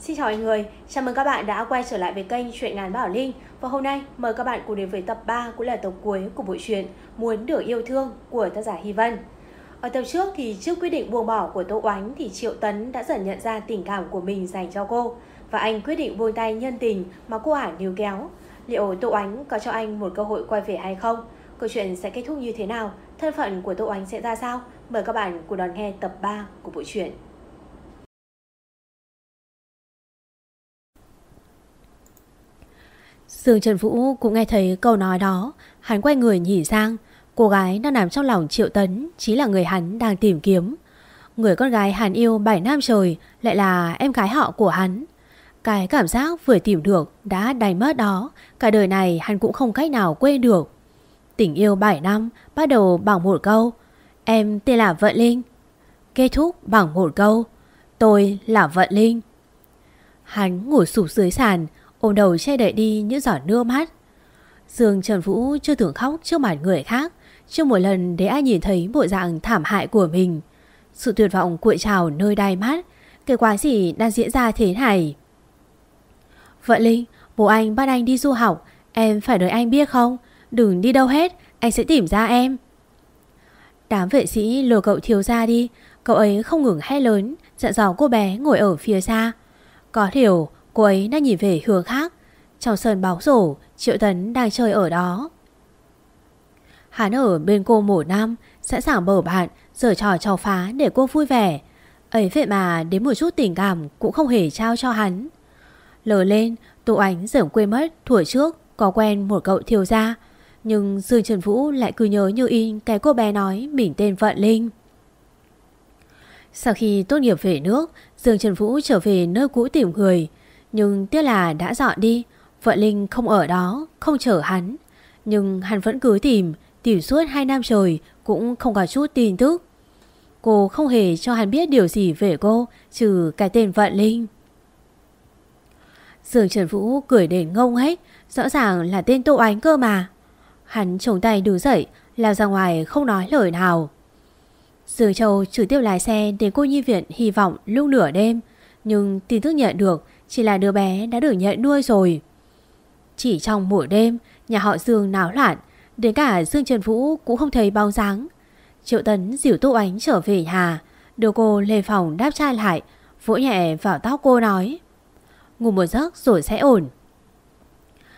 Xin chào mọi người, chào mừng các bạn đã quay trở lại với kênh Chuyện ngàn Bảo Linh Và hôm nay mời các bạn cùng đến với tập 3 cũng là tập cuối của bộ truyện Muốn được yêu thương của tác giả Hy Vân Ở tập trước thì trước quyết định buông bỏ của Tô Oánh thì Triệu Tấn đã dần nhận ra tình cảm của mình dành cho cô Và anh quyết định buông tay nhân tình mà cô ả níu kéo Liệu Tô Oánh có cho anh một cơ hội quay về hay không? Câu chuyện sẽ kết thúc như thế nào? Thân phận của Tô Oánh sẽ ra sao? Mời các bạn cùng đón nghe tập 3 của bộ truyện Dương Trần Vũ cũng nghe thấy câu nói đó. Hắn quay người nhìn sang. Cô gái đang nằm trong lòng Triệu Tấn, Chính là người hắn đang tìm kiếm. Người con gái hắn yêu 7 năm trời, Lại là em gái họ của hắn. Cái cảm giác vừa tìm được Đã đánh mất đó. Cả đời này hắn cũng không cách nào quên được. Tình yêu 7 năm Bắt đầu bằng một câu, Em tên là Vận Linh. Kết thúc bằng một câu, Tôi là Vận Linh. Hắn ngủ sụp dưới sàn ôm đầu che đậy đi những giọt nước mắt. Dương Trần Vũ chưa từng khóc trước mặt người khác, chưa một lần để ai nhìn thấy bộ dạng thảm hại của mình. Sự tuyệt vọng cuội trào nơi đai mắt, cái quái gì đang diễn ra thế này? Vận Linh, bố anh bắt anh đi du học, em phải đợi anh biết không? Đừng đi đâu hết, anh sẽ tìm ra em. Đám vệ sĩ lừa cậu thiếu ra đi, cậu ấy không ngừng hét lớn, dặn dò cô bé ngồi ở phía xa. Có hiểu, Cô ấy đang nhìn về hướng khác. Trong sân báo rổ, Triệu Tấn đang chơi ở đó. Hắn ở bên cô một năm, Sẵn sàng bở bạn, Giở trò trò phá để cô vui vẻ. Ấy vậy mà đến một chút tình cảm Cũng không hề trao cho hắn. Lờ lên, Tụ ánh dởm quên mất tuổi trước có quen một cậu thiếu gia. Nhưng Dương Trần Vũ lại cứ nhớ như in Cái cô bé nói mình tên Vận Linh. Sau khi tốt nghiệp về nước, Dương Trần Vũ trở về nơi cũ tìm người nhưng tiếc là đã dọn đi, Vợ Linh không ở đó, Không chở hắn. Nhưng hắn vẫn cứ tìm Tìm suốt 2 năm trời, Cũng không có chút tin tức. Cô không hề cho hắn biết điều gì về cô, Trừ cái tên Vận Linh. Dương Trần Vũ cười đến ngông hết, Rõ ràng là tên Tô Ánh cơ mà. Hắn chống tay đứng dậy, Lao ra ngoài không nói lời nào. Dương Châu trực tiếp lái xe Đến cô nhi viện hy vọng lúc nửa đêm, Nhưng tin tức nhận được chỉ là đứa bé đã được nhận nuôi rồi. Chỉ trong buổi đêm, Nhà họ Dương náo loạn, Đến cả Dương Trần Vũ cũng không thấy bóng dáng. Triệu Tấn dìu Tô Ánh trở về nhà, Đưa cô lên phòng đáp trai lại, Vỗ nhẹ vào tóc cô nói, Ngủ một giấc rồi sẽ ổn.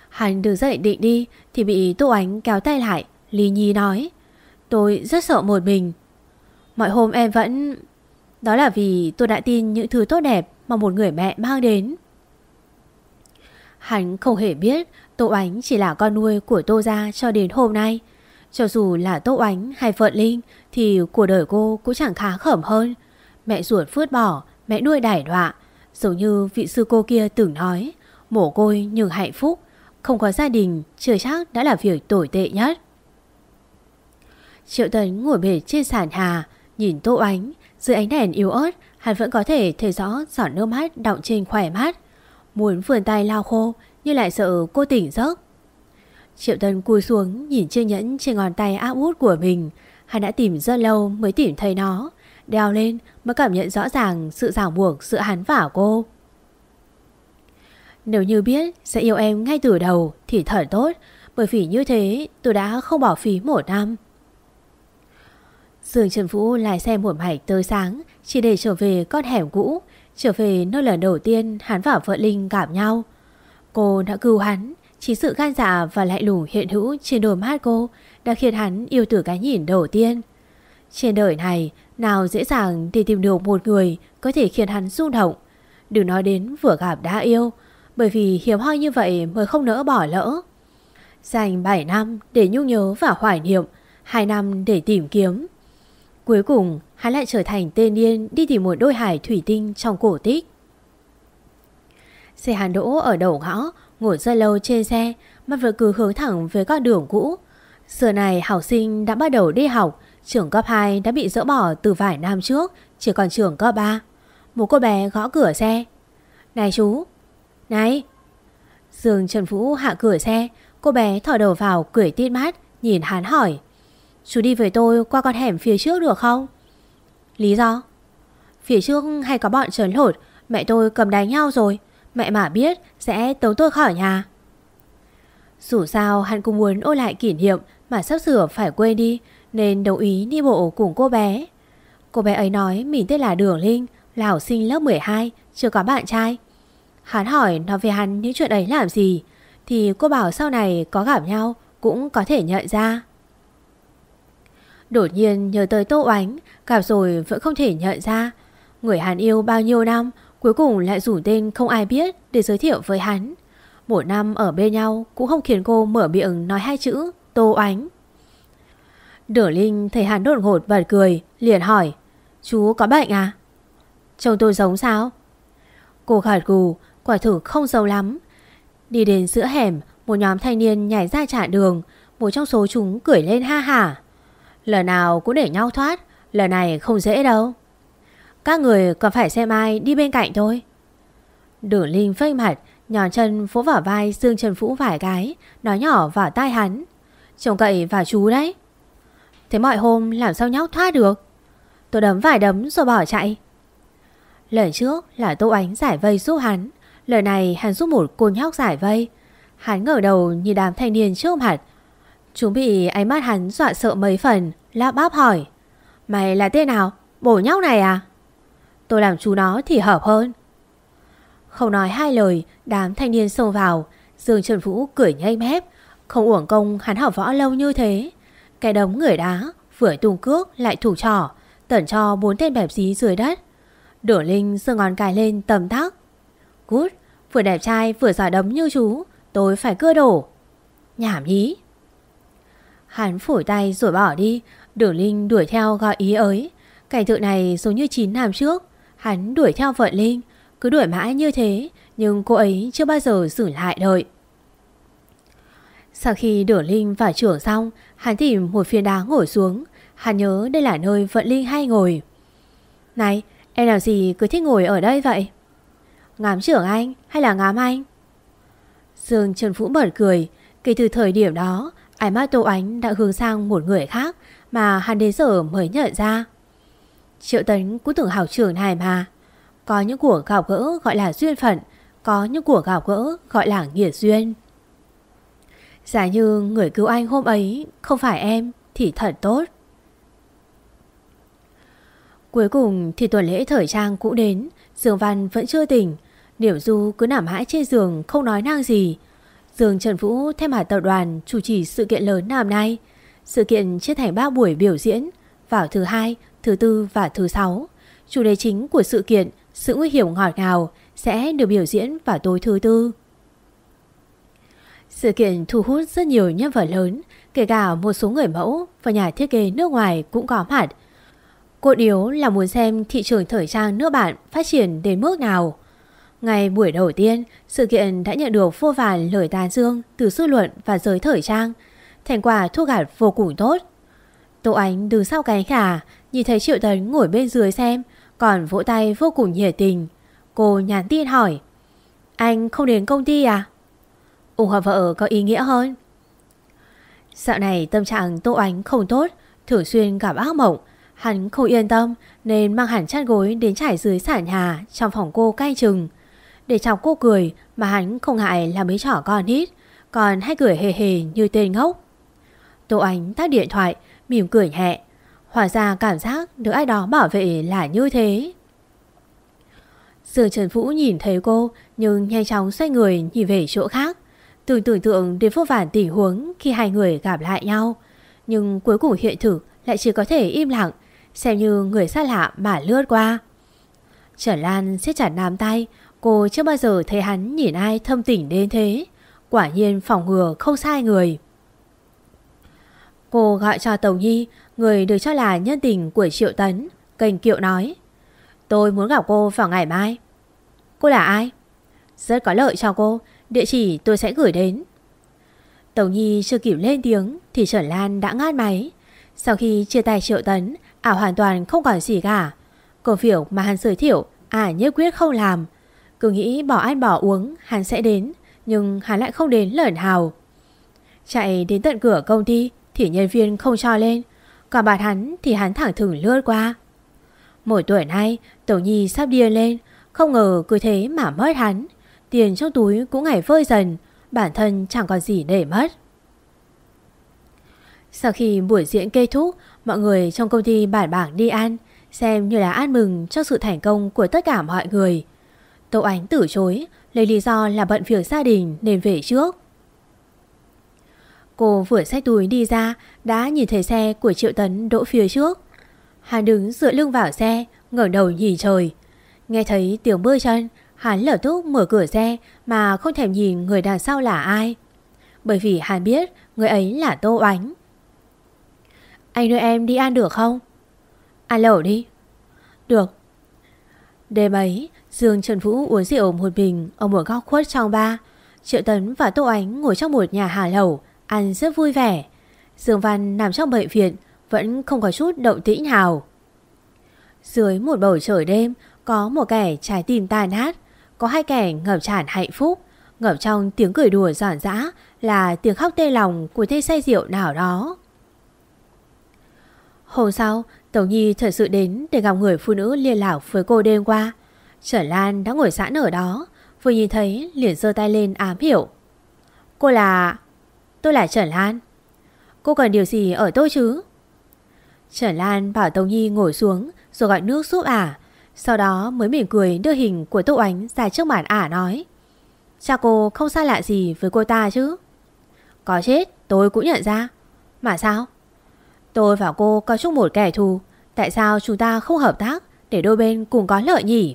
Hắn đứng dậy định đi Thì bị Tô Ánh kéo tay lại, Lý Nhi nói, Tôi rất sợ một mình. Mọi hôm em vẫn Đó là vì tôi đã tin những thứ tốt đẹp Mà một người mẹ mang đến. Hắn không hề biết Tô Ánh chỉ là con nuôi của Tô Gia cho đến hôm nay. Cho dù là Tô Ánh hay phượng Linh thì cuộc đời cô cũng chẳng khá khẩm hơn. Mẹ ruột phướt bỏ, mẹ nuôi đải đọa. Giống như vị sư cô kia từng nói, mổ côi nhưng hạnh phúc. Không có gia đình chưa chắc đã là việc tồi tệ nhất. Triệu Tấn ngồi bệt trên sàn hà, nhìn Tô Ánh, dưới ánh đèn yếu ớt, hắn vẫn có thể thấy rõ giọt nước mắt đọng trên khỏe mắt. Muốn vườn tay lao khô, Nhưng lại sợ cô tỉnh giấc. Triệu Tân cúi xuống, nhìn chiếc nhẫn trên ngón tay áp út của mình. Hắn đã tìm rất lâu mới tìm thấy nó. Đeo lên mới cảm nhận rõ ràng sự ràng buộc giữa hắn và cô. Nếu như biết sẽ yêu em ngay từ đầu thì thật tốt, Bởi vì như thế tôi đã không bỏ phí một năm. Dương Trần Vũ lại xe một mạch tới sáng Chỉ để trở về con hẻm cũ Trở về nơi lần đầu tiên hắn và vợ Linh gặp nhau. Cô đã cứu hắn, Chỉ sự gan dạ và lạnh lùng hiện hữu trên đôi mắt cô Đã khiến hắn yêu từ cái nhìn đầu tiên. Trên đời này, Nào dễ dàng để tìm được một người Có thể khiến hắn rung động. Đừng nói đến vừa gặp đã yêu, Bởi vì hiếm hoi như vậy mới không nỡ bỏ lỡ. Dành 7 năm để nhung nhớ và hoài niệm 2 năm để tìm kiếm. Cuối cùng hắn lại trở thành tên niên đi tìm một đôi hải thủy tinh trong cổ tích. Xe hàn đỗ ở đầu ngõ, ngồi rất lâu trên xe, mắt vừa cứ hướng thẳng về con đường cũ. Giờ này học sinh đã bắt đầu đi học, trường cấp 2 đã bị dỡ bỏ từ vài năm trước, chỉ còn trường cấp 3. Một cô bé gõ cửa xe. Này chú! Này! Dương Trần Vũ hạ cửa xe, cô bé thỏ đầu vào cười tít mát, nhìn hắn hỏi. Chú đi với tôi qua con hẻm phía trước được không? Lý do? Phía trước hay có bọn trấn lột, Mẹ tôi cầm đánh nhau rồi, Mẹ mà biết sẽ tống tôi khỏi nhà. Dù sao hắn cũng muốn ôn lại kỷ niệm Mà sắp sửa phải quên đi, Nên đồng ý đi bộ cùng cô bé. Cô bé ấy nói mình tên là Đường Linh, Là học sinh lớp 12 Chưa có bạn trai. Hắn hỏi nói về hắn những chuyện ấy làm gì, Thì cô bảo sau này có gặp nhau Cũng có thể nhận ra. Đột nhiên nhớ tới Tô Oánh, cả rồi vẫn không thể nhận ra. Người hắn yêu bao nhiêu năm, Cuối cùng lại rủ tên không ai biết Để giới thiệu với hắn. Một năm ở bên nhau Cũng không khiến cô mở miệng nói hai chữ Tô Oánh. Đửa Linh thấy hắn đột ngột bật cười, Liền hỏi, Chú có bệnh à? Chồng tôi giống sao? Cô gật gù, Quả thử không giàu lắm. Đi đến giữa hẻm, Một nhóm thanh niên nhảy ra trả đường, Một trong số chúng cười lên ha hả. Lần nào cũng để nhau thoát, Lần này không dễ đâu. Các người còn phải xem ai đi bên cạnh thôi. Đường Linh phênh mặt, Nhòn chân phố vào vai Dương Trần Phũ vài cái, Nói nhỏ vào tai hắn. Trông cậy vào chú đấy. Thế mọi hôm làm sao nhóc thoát được? Tôi đấm vài đấm rồi bỏ chạy. Lần trước là Tô Ánh giải vây giúp hắn, Lần này hắn giúp một cô nhóc giải vây. Hắn ngở đầu nhìn đám thanh niên trước mặt Chúng bị ánh mắt hắn dọa sợ mấy phần lão bắp hỏi, Mày là tên nào? Bổ nhóc này à? Tôi làm chú nó thì hợp hơn. Không nói hai lời, Đám thanh niên xông vào. Dương Trần Vũ cười nhây mép, Không uổng công hắn học võ lâu như thế. Cái đống người đá, Vừa tung cước lại thủ trỏ Tẩn cho bốn tên bẹp dí dưới đất. Đổ Linh giơ ngón cài lên tầm tắc. Cút, Vừa đẹp trai vừa giỏi đấm như chú, Tôi phải cưa đổ. Nhảm nhí. Hắn phổi tay rồi bỏ đi. Đường Linh đuổi theo gọi ý ới. Cảnh tượng này giống như 9 năm trước. Hắn đuổi theo vợ Linh. Cứ đuổi mãi như thế, Nhưng cô ấy chưa bao giờ xử lại đợi. Sau khi Đường Linh và trưởng xong, Hắn tìm một phiên đá ngồi xuống. Hắn nhớ đây là nơi vợ Linh hay ngồi. Này, em làm gì cứ thích ngồi ở đây vậy? Ngám trưởng anh hay là ngám anh? Dương Trần Vũ bật cười. Kể từ thời điểm đó Ánh mắt Tô Ánh đã hướng sang một người khác Mà hắn đến giờ mới nhận ra. Triệu Tấn cũng tưởng hảo trưởng này mà. Có những cuộc gặp gỡ gọi là duyên phận, Có những cuộc gặp gỡ gọi là nghĩa duyên. Giả như người cứu anh hôm ấy Không phải em Thì thật tốt. Cuối cùng thì tuần lễ thời trang cũng đến, Dương Văn vẫn chưa tỉnh. Điểu Du cứ nằm hãi trên giường Không nói năng gì Dương Trần Vũ thay mặt tập đoàn chủ trì sự kiện lớn năm nay. Sự kiện chia thành 3 buổi biểu diễn vào thứ hai, thứ tư và thứ sáu. Chủ đề chính của sự kiện, sự nguy hiểm ngọt ngào sẽ được biểu diễn vào tối thứ tư. Sự kiện thu hút rất nhiều nhân vật lớn, kể cả một số người mẫu và nhà thiết kế nước ngoài cũng có mặt. Cốt yếu là muốn xem thị trường thời trang nước bạn phát triển đến mức nào. Ngày buổi đầu tiên, sự kiện đã nhận được vô vàn lời tán dương từ dư luận và giới thời trang. Thành quả thu gặt vô cùng tốt. Tô Ánh đứng sau cánh khả, nhìn thấy Triệu Tấn ngồi bên dưới xem, còn vỗ tay vô cùng nhiệt tình. Cô nhắn tin hỏi, anh không đến công ty à? ủng hộ vợ có ý nghĩa hơn. Dạo này tâm trạng Tô Ánh không tốt, thường xuyên gặp ác mộng. Hắn không yên tâm nên mang hẳn chăn gối đến trải dưới sàn nhà trong phòng cô cay chừng. Để chọc cô cười, mà hắn không ngại là mấy trỏ con hít Còn hay cười hề hề như tên ngốc. Tô Ánh tắt điện thoại, Mỉm cười nhẹ. Hóa ra cảm giác được ai đó bảo vệ là như thế. Dương Trần Vũ nhìn thấy cô, Nhưng nhanh chóng xoay người nhìn về chỗ khác. Tưởng tưởng tượng đến vô vàn tình huống Khi hai người gặp lại nhau. Nhưng cuối cùng hiện thực lại chỉ có thể im lặng, Xem như người xa lạ mà lướt qua. Trần Lan siết chặt nắm tay Cô chưa bao giờ thấy hắn nhìn ai thâm tình đến thế. Quả nhiên phòng ngừa không sai người. Cô gọi cho tàu Nhi, Người được cho là nhân tình của Triệu Tấn Kênh Kiệu nói, Tôi muốn gặp cô vào ngày mai. Cô là ai? Rất có lợi cho cô, Địa chỉ tôi sẽ gửi đến. Tàu Nhi chưa kịp lên tiếng Thì Trần Lan đã ngát máy. Sau khi chia tay Triệu Tấn, Ảo hoàn toàn không còn gì cả. Công việc mà hắn giới thiệu À nhất quyết không làm cứ nghĩ bỏ ăn bỏ uống, hắn sẽ đến, Nhưng hắn lại không đến lởn hào. Chạy đến tận cửa công ty, Thì nhân viên không cho lên. Còn bạn hắn thì hắn thẳng thừng lướt qua. Mỗi tuổi nay Tổ Nhi sắp điên lên, Không ngờ cứ thế mà mất hắn. Tiền trong túi cũng ngày vơi dần, Bản thân chẳng còn gì để mất. Sau khi buổi diễn kết thúc, Mọi người trong công ty bản bảng đi ăn, Xem như là ăn mừng cho sự thành công của tất cả mọi người. Tô Ánh từ chối, Lấy lý do là bận việc gia đình nên về trước. Cô vừa xách túi đi ra, Đã nhìn thấy xe của Triệu Tấn đỗ phía trước. Hắn đứng dựa lưng vào xe, ngẩng đầu nhìn trời. Nghe thấy tiếng bước chân, Hắn lở túc mở cửa xe Mà không thèm nhìn người đằng sau là ai. Bởi vì hắn biết Người ấy là Tô Ánh. Anh đưa em đi ăn được không? Ăn lẩu đi. Được. Đêm ấy Dương Trần Vũ uống rượu một bình Ở một góc khuất trong ba. Triệu Tấn và Tô Ánh ngồi trong một nhà hà lẩu, Ăn rất vui vẻ. Dương Văn nằm trong bệnh viện, Vẫn không có chút động tĩnh nào. Dưới một bầu trời đêm, Có một kẻ trái tim tàn nát, Có hai kẻ ngập tràn hạnh phúc. Ngập trong tiếng cười đùa giòn giã Là tiếng khóc tê lòng của thê say rượu nào đó. Hôm sau, Tống Nhi thật sự đến để gặp người phụ nữ liên lạc với cô đêm qua. Trở Lan đã ngồi sẵn ở đó, Vừa nhìn thấy liền giơ tay lên ám hiểu Cô là... Tôi là Trần Lan. Cô cần điều gì ở tôi chứ? Trần Lan bảo Tống Nhi ngồi xuống, Rồi gọi nước giúp ả, Sau đó mới mỉm cười đưa hình của Tô Ánh ra trước mặt ả nói. Cha cô không xa lạ gì với cô ta chứ? Có chết, tôi cũng nhận ra. Mà sao? Tôi và cô có chung một kẻ thù, Tại sao chúng ta không hợp tác Để đôi bên cùng có lợi nhỉ?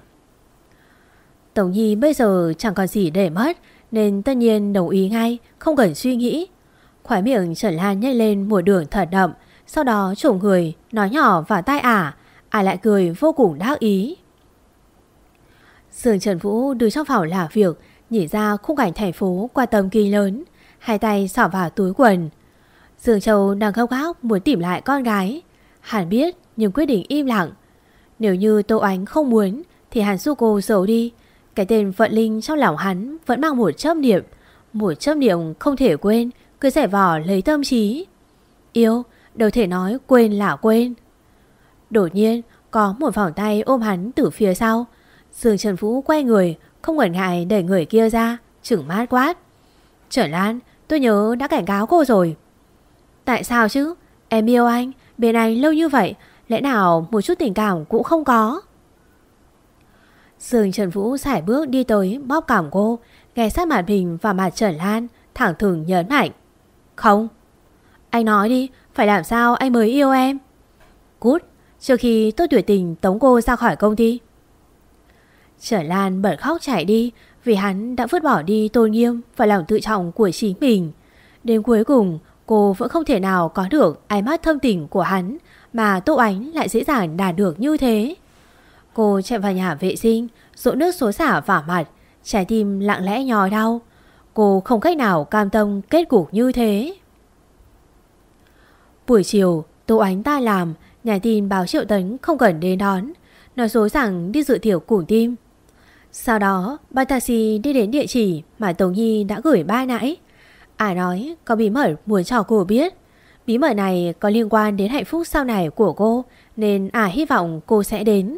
Tổng Nhi bây giờ chẳng còn gì để mất, Nên tất nhiên đồng ý ngay, Không cần suy nghĩ. Khói miệng Trần Lan nhảy lên một đường thật đậm, Sau đó trộm người Nói nhỏ vào tai ả Ả lại cười vô cùng đắc ý. Dương Trần Vũ đưa trong phòng làm việc Nhìn ra khung cảnh thành phố qua tầm kỳ lớn, Hai tay xỏ vào túi quần. Dương Châu đang khóc khóc muốn tìm lại con gái. Hàn biết, nhưng quyết định im lặng. Nếu như Tô Ánh không muốn, Thì Hàn su cô giấu đi cái tên Vận Linh trong lòng hắn Vẫn mang một chấp niệm. Một chấp niệm không thể quên, Cứ giải vỏ lấy tâm trí. Yêu, đâu thể nói quên là quên. Đột nhiên, Có một vòng tay ôm hắn từ phía sau. Dương Trần Vũ quay người, Không ngần ngại đẩy người kia ra Chừng mát quát. Trở Lan tôi nhớ đã cảnh cáo cô rồi. Tại sao chứ? Em yêu anh, Bên anh lâu như vậy, Lẽ nào một chút tình cảm cũng không có? Dương Trần Vũ sải bước đi tới, bóp cảm cô Ghé sát mặt mình và mặt Trần Lan Thẳng thừng nhấn mạnh. Không. Anh nói đi, Phải làm sao anh mới yêu em? Cút, Trước khi tôi tuyệt tình tống cô ra khỏi công ty. Trần Lan bật khóc chạy đi Vì hắn đã vứt bỏ đi tôn nghiêm Và lòng tự trọng của chính mình. Đến cuối cùng, Cô vẫn không thể nào có được ánh mắt thâm tình của hắn mà Tô Ánh lại dễ dàng đạt được như thế. Cô chạy vào nhà vệ sinh, rỗ nước xối xả vào mặt, trái tim lặng lẽ nhòi đau. Cô không cách nào cam tâm kết cục như thế. Buổi chiều, Tô Ánh ta làm, nhà tin báo Triệu Tấn không cần đến đón. Nói dối rằng đi dự thiểu củ tim. Sau đó, ba taxi đi đến địa chỉ mà Tống Nhi đã gửi ba nãy. À nói có bí mật muốn cho cô biết Bí mật này có liên quan đến hạnh phúc sau này của cô Nên à hy vọng cô sẽ đến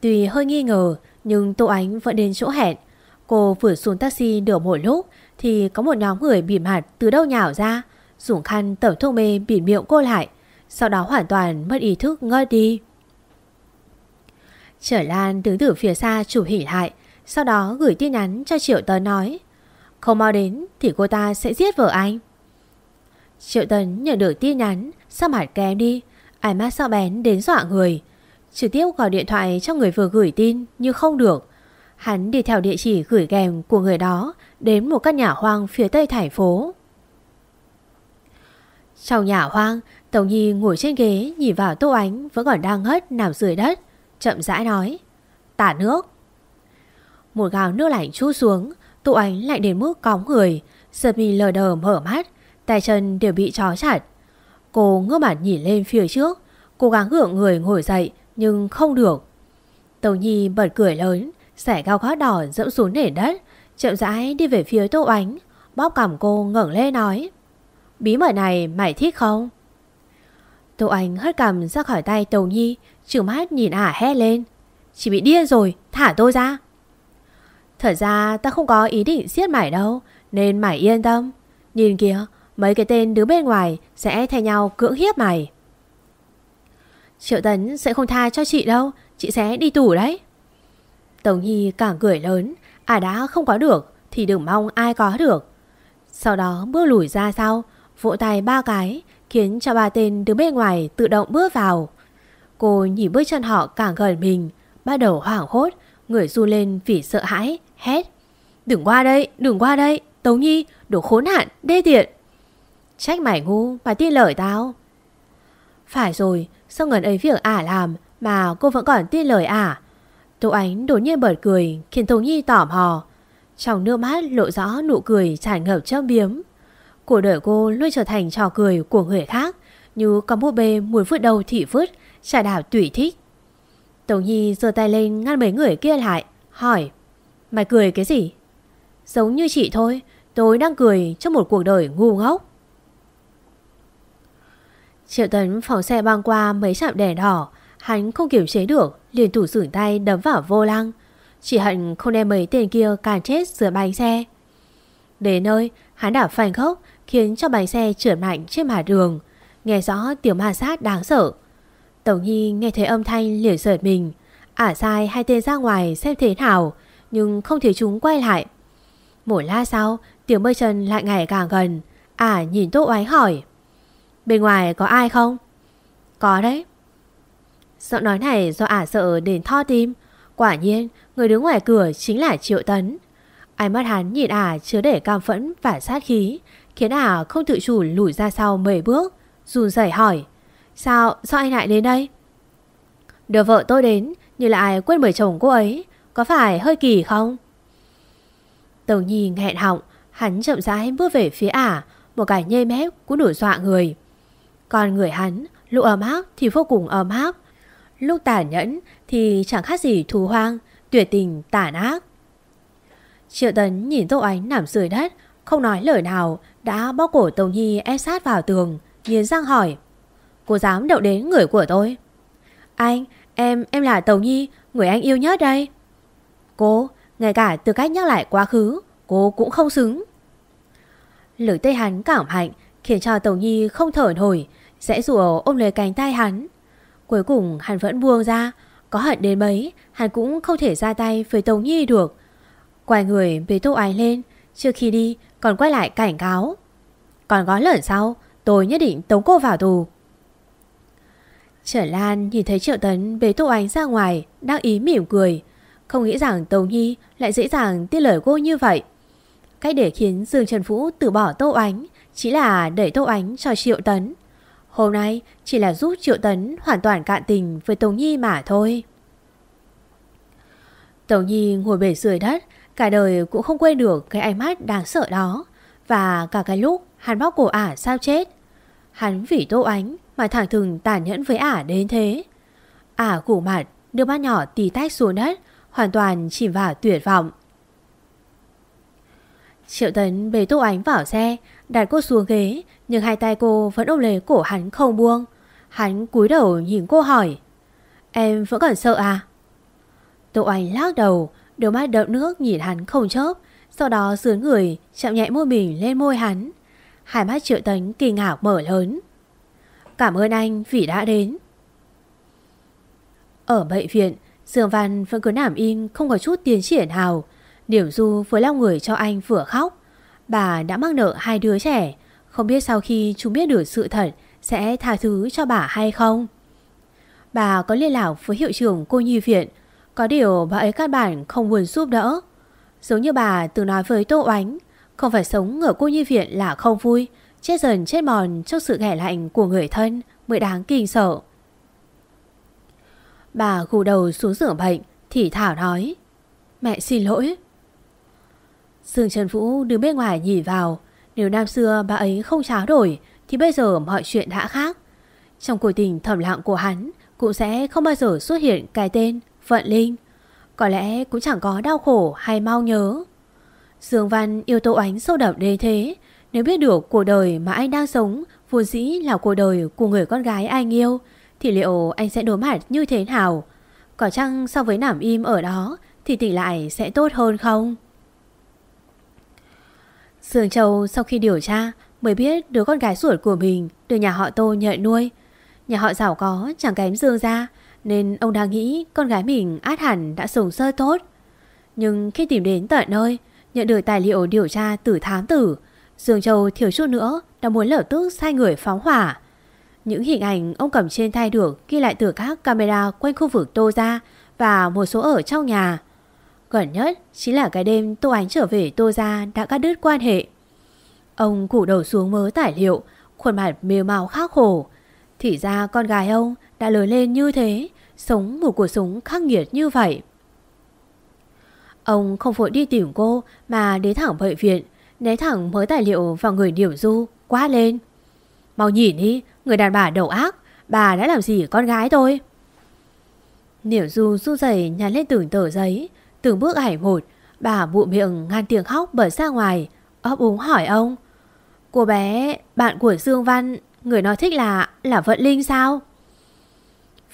Tuy hơi nghi ngờ, Nhưng Tô Ánh vẫn đến chỗ hẹn. Cô vừa xuống taxi được một lúc, Thì có một nhóm người bỉm mặt từ đâu nhảo ra. Dùng khăn tẩm thuốc mê bỉm miệng cô lại, Sau đó hoàn toàn mất ý thức ngất đi. Trở Lan đứng từ phía xa chụp hỉ lại, Sau đó gửi tin nhắn cho Triệu Tớ nói, không mau đến thì cô ta sẽ giết vợ anh. Triệu Tấn nhận được tin nhắn Sao mặt kém đi, Ánh mắt sao bén đến dọa người. Trực tiếp gọi điện thoại cho người vừa gửi tin, Nhưng không được. Hắn đi theo địa chỉ gửi kèm của người đó Đến một căn nhà hoang phía tây thành phố. Trong nhà hoang Tổng Nhi ngồi trên ghế, Nhìn vào Tô Ánh vẫn còn đang hất nằm dưới đất, Chậm rãi nói, Tả nước. Một gào nước lạnh chút xuống, Tô ánh lại đến mức cóng người, Giật mình lờ đờ mở mắt, Tay chân đều bị trói chặt. Cô ngước mặt nhìn lên phía trước, Cố gắng gượng người ngồi dậy nhưng không được. Tầu Nhi bật cười lớn, Xẻ cao gót đỏ dẫm xuống nền đất, Chậm rãi đi về phía Tô Ánh, Bóp cằm cô ngẩng lên nói, Bí mật này mày thích không? Tô Ánh hất cằm ra khỏi tay Tầu Nhi, Trừng mắt nhìn ả hét lên Chỉ bị điên rồi, Thả tôi ra. Thật ra ta không có ý định giết mày đâu, Nên mày yên tâm. Nhìn kìa, Mấy cái tên đứng bên ngoài Sẽ thay nhau cưỡng hiếp mày. Triệu Tấn sẽ không tha cho chị đâu Chị sẽ đi tù đấy. Tống Nhi càng cười lớn À đã không có được Thì đừng mong ai có được. Sau đó bước lùi ra sau Vỗ tay ba cái Khiến cho ba tên đứng bên ngoài tự động bước vào. Cô nhìn bước chân họ càng gần mình Bắt đầu hoảng hốt Người du lên vì sợ hãi Hét. Đừng qua đây, đừng qua đây Tống Nhi, đồ khốn hạn, đê tiện. Trách mày ngu, mà tin lời tao. Phải rồi Sao ngần ấy việc ả làm Mà cô vẫn còn tin lời ả? Tô Ánh đột nhiên bật cười, Khiến Tống Nhi tỏm hò Trong nước mắt lộ rõ nụ cười tràn ngập châm biếm. Cuộc đời cô luôn trở thành trò cười của người khác, Như có búp bê muốn vứt đầu thì vứt trả đảo tùy thích. Tống Nhi giơ tay lên ngăn mấy người kia lại, Hỏi, Mày cười cái gì? Giống như chị thôi, Tôi đang cười trong một cuộc đời ngu ngốc. Triệu Tấn phóng xe băng qua mấy trạm đèn đỏ. Hắn không kiểm chế được, liền thủ sửng tay đấm vào vô lăng. Chỉ hận không đem mấy tên kia càn chết giữa bánh xe. Đến nơi, hắn đã phanh khốc Khiến cho bánh xe trượt mạnh trên mặt đường. Nghe rõ tiếng ma sát đáng sợ. Tổng Nhi nghe thấy âm thanh liền sợt mình. Ả sai hai tên ra ngoài xem thế nào, Nhưng không thấy chúng quay lại. Một lát sau, Tiếng bơi chân lại ngày càng gần. Ả nhìn Tô Oái hỏi. Bên ngoài có ai không? Có đấy Giọng nói này do ả sợ đến tho tim Quả nhiên người đứng ngoài cửa chính là Triệu Tấn Ánh mắt hắn nhìn ả chứa để cam phẫn và sát khí Khiến ả không tự chủ lùi ra sau mấy bước Run rẩy hỏi Sao, sao anh lại đến đây? Đưa vợ tôi đến như lại quên mời chồng cô ấy Có phải hơi kỳ không? Tàu nhìn hẹn họng Hắn chậm rãi bước về phía ả Một cái nhây mép cũng đủ dọa người còn người hắn Lúc ấm áp thì vô cùng ấm áp. Lúc tàn nhẫn thì chẳng khác gì thú hoang Tuyệt tình tàn ác. Triệu Tấn nhìn Tô Ánh nằm dưới đất Không nói lời nào Đã bóc cổ Tông Nhi ép sát vào tường nghiến răng hỏi Cô dám đậu đến người của tôi? Anh, em, em là Tông Nhi Người anh yêu nhất đây. Cô, ngay cả tư cách nhắc lại quá khứ Cô cũng không xứng. Lực tây hắn cảm hạnh Khiến cho Tống Nhi không thở nổi sẽ rùa ôm lấy cánh tay hắn. Cuối cùng hắn vẫn buông ra. Có hận đến mấy, Hắn cũng không thể ra tay với Tống Nhi được. Quay người về tô ái lên. Trước khi đi, còn quay lại cảnh cáo. Còn gói lần sau, Tôi nhất định tống cô vào tù. Trở Lan nhìn thấy Triệu Tấn bế Tô Ánh ra ngoài, Đang ý mỉm cười. Không nghĩ rằng Tống Nhi lại dễ dàng tin lời cô như vậy. Cách để khiến Dương Trần Vũ từ bỏ Tô Ánh Chỉ là đẩy Tô Ánh cho Triệu Tấn. Hôm nay chỉ là giúp Triệu Tấn hoàn toàn cạn tình với Tống Nhi mà thôi. Tống Nhi ngồi bể sưởi đất, cả đời cũng không quên được cái ánh mắt đáng sợ đó. Và cả cái lúc hắn bóc cổ ả sao chết. Hắn vì Tô Ánh mà thẳng thừng tàn nhẫn với ả đến thế. Ả củ mặt, đưa mắt nhỏ tì tách xuống đất, hoàn toàn chìm vào tuyệt vọng. Triệu Tấn bế Tô Ánh vào xe, đặt cô xuống ghế, nhưng hai tay cô vẫn ôm lấy cổ hắn không buông. Hắn cúi đầu nhìn cô hỏi, em vẫn còn sợ à? Tô anh lắc đầu, đôi mắt đậm nước nhìn hắn không chớp, sau đó sướng người chạm nhẹ môi mình lên môi hắn. Hai mắt Triệu Tấn kinh ngạc mở lớn. Cảm ơn anh vì đã đến. Ở bệnh viện, Dương Văn vẫn cứ nằm im không có chút tiến triển hào Điểm Du vừa lau người cho anh vừa khóc. Bà đã mắc nợ hai đứa trẻ. Không biết sau khi chúng biết được sự thật, sẽ tha thứ cho bà hay không. Bà có liên lạc với hiệu trưởng cô nhi viện. Có điều bà ấy các bạn không muốn giúp đỡ. Giống như bà từng nói với Tô Oánh. Không phải sống ở cô nhi viện là không vui. Chết dần chết mòn trước sự ghẻ lạnh của người thân mới đáng kinh sợ. Bà gù đầu xuống giường bệnh, Thì Thảo nói, Mẹ xin lỗi Dương Trần Vũ đứng bên ngoài nhìn vào nếu năm xưa bà ấy không tráo đổi, Thì bây giờ mọi chuyện đã khác. Trong cuộc tình thầm lặng của hắn, Cũng sẽ không bao giờ xuất hiện cái tên Vận Linh. Có lẽ cũng chẳng có đau khổ hay mau nhớ. Dương Văn yêu Tô Ánh sâu đậm đến thế, Nếu biết được cuộc đời mà anh đang sống Vốn dĩ là cuộc đời của người con gái anh yêu, Thì liệu anh sẽ đối mặt như thế nào? Có chăng so với nằm im ở đó, Thì tỉnh lại sẽ tốt hơn không? Dương Châu sau khi điều tra Mới biết đứa con gái ruột của mình Được nhà họ Tô nhận nuôi. Nhà họ giàu có, chẳng kém Dương ra, Nên ông đang nghĩ con gái mình át hẳn đã sống sơ tốt. Nhưng khi tìm đến tận nơi, Nhận được tài liệu điều tra từ thám tử Dương Châu thiếu chút nữa Đã muốn lập tức sai người phóng hỏa. Những hình ảnh ông cầm trên tay được Ghi lại từ các camera quanh khu vực Tô ra Và một số ở trong nhà. Gần nhất, chính là cái đêm Tô Ánh trở về Tô gia đã cắt đứt quan hệ. Ông củ đầu xuống mớ tài liệu, Khuôn mặt mềm màu khắc khổ. Thì ra con gái ông đã lớn lên như thế, Sống một cuộc sống khắc nghiệt như vậy. Ông không vội đi tìm cô Mà đến thẳng bệnh viện, Né thẳng mớ tài liệu vào người Điểu Du Quá lên. Mau nhìn đi, Người đàn bà đầu ác, Bà đã làm gì con gái tôi? Điểu Du du dày nhắn lên từng tờ giấy Từng bước ảnh một Bà bụ miệng ngăn tiếng khóc bởi ra ngoài. Ấp úng hỏi ông, Cô bé, bạn của Dương Văn, Người nói thích là là Vận Linh sao?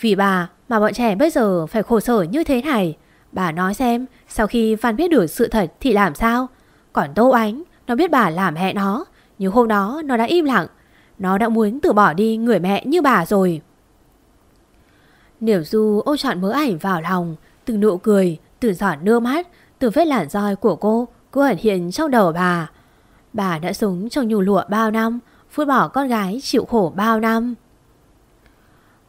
Vì bà mà bọn trẻ bây giờ phải khổ sở như thế này. Bà nói xem, Sau khi Văn biết được sự thật thì làm sao? Còn Tô Ánh, Nó biết bà làm mẹ nó, Nhưng hôm đó nó đã im lặng. Nó đã muốn từ bỏ đi người mẹ như bà rồi. Niểu Du ôm chọn mớ ảnh vào lòng, Từng nụ cười từ giọt nước mắt, Từ vết làn roi của cô Cứ ẩn hiện trong đầu bà. Bà đã sống trong nhù lụa bao năm Phút bỏ con gái chịu khổ bao năm.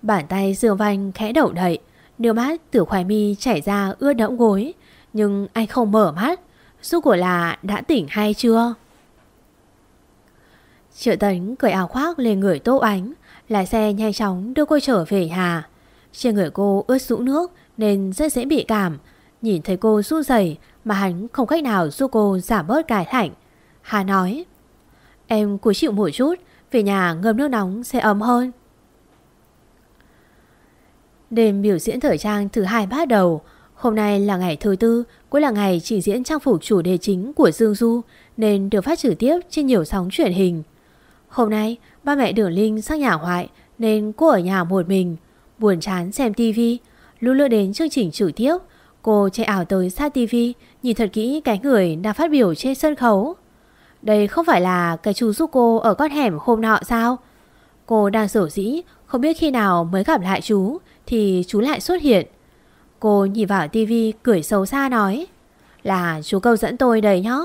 Bàn tay Dương Văn khẽ đậu đậy, Nước mắt từ khoai mi chảy ra ướt đẫm gối. Nhưng anh không mở mắt Rốt của là đã tỉnh hay chưa? Triệu tấn cởi áo khoác lên người Tô Ánh, Lái xe nhanh chóng đưa cô trở về hà Trên người cô ướt sũng nước Nên rất dễ bị cảm Nhìn thấy cô run dày Mà hắn không cách nào giúp cô giảm bớt cái lạnh Hà nói, Em cố chịu một chút, Về nhà ngâm nước nóng sẽ ấm hơn. Đêm biểu diễn thời trang thứ hai bắt đầu. Hôm nay là ngày thứ tư, Cũng là ngày trình diễn trang phục chủ đề chính của Dương Du, Nên được phát trực tiếp trên nhiều sóng truyền hình. Hôm nay, ba mẹ Đường Linh sang nhà ngoại, Nên cô ở nhà một mình, Buồn chán xem tivi Lúc lựa đến chương trình trực tiếp Cô chạy ảo tới sát tivi Nhìn thật kỹ cái người đang phát biểu trên sân khấu đây không phải là cái chú giúp cô ở con hẻm hôm nọ sao? Cô đang sổ dĩ, không biết khi nào mới gặp lại chú, thì chú lại xuất hiện. Cô nhìn vào tivi cười xấu xa nói, là chú câu dẫn tôi đấy nhá.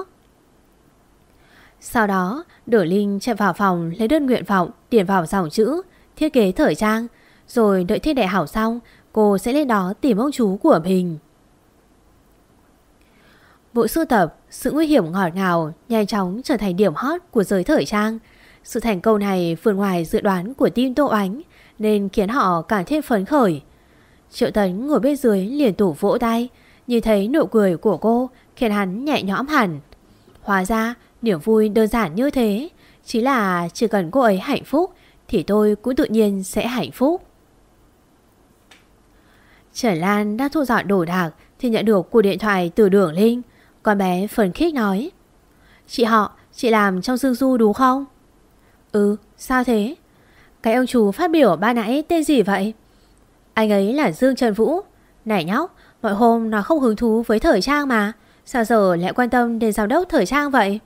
Sau đó, Đỗ Linh chạy vào phòng lấy đơn nguyện vọng, điền vào dòng chữ, thiết kế thời trang, rồi đợi thiết đại hảo xong, cô sẽ lên đó tìm ông chú của mình. Bộ sưu tập, Sự nguy hiểm ngọt ngào, Nhanh chóng trở thành điểm hot của giới thời trang. Sự thành công này vượt ngoài dự đoán của team Tô Ánh, Nên khiến họ càng thêm phấn khởi. Triệu Tấn ngồi bên dưới liền tủ vỗ tay, Nhìn thấy nụ cười của cô Khiến hắn nhẹ nhõm hẳn. Hóa ra, niềm vui đơn giản như thế, Chỉ là chỉ cần cô ấy hạnh phúc Thì tôi cũng tự nhiên sẽ hạnh phúc. Trần Lan đang thu dọn đồ đạc Thì nhận được cuộc điện thoại từ đường Linh con bé phấn khích nói Chị họ, chị làm trong Dương Du đúng không? Ừ, sao thế? Cái ông chú phát biểu ba nãy tên gì vậy? Anh ấy là Dương Trần Vũ Này nhóc, mọi hôm nó không hứng thú với thời trang mà Sao giờ lại quan tâm đến giám đốc thời trang vậy?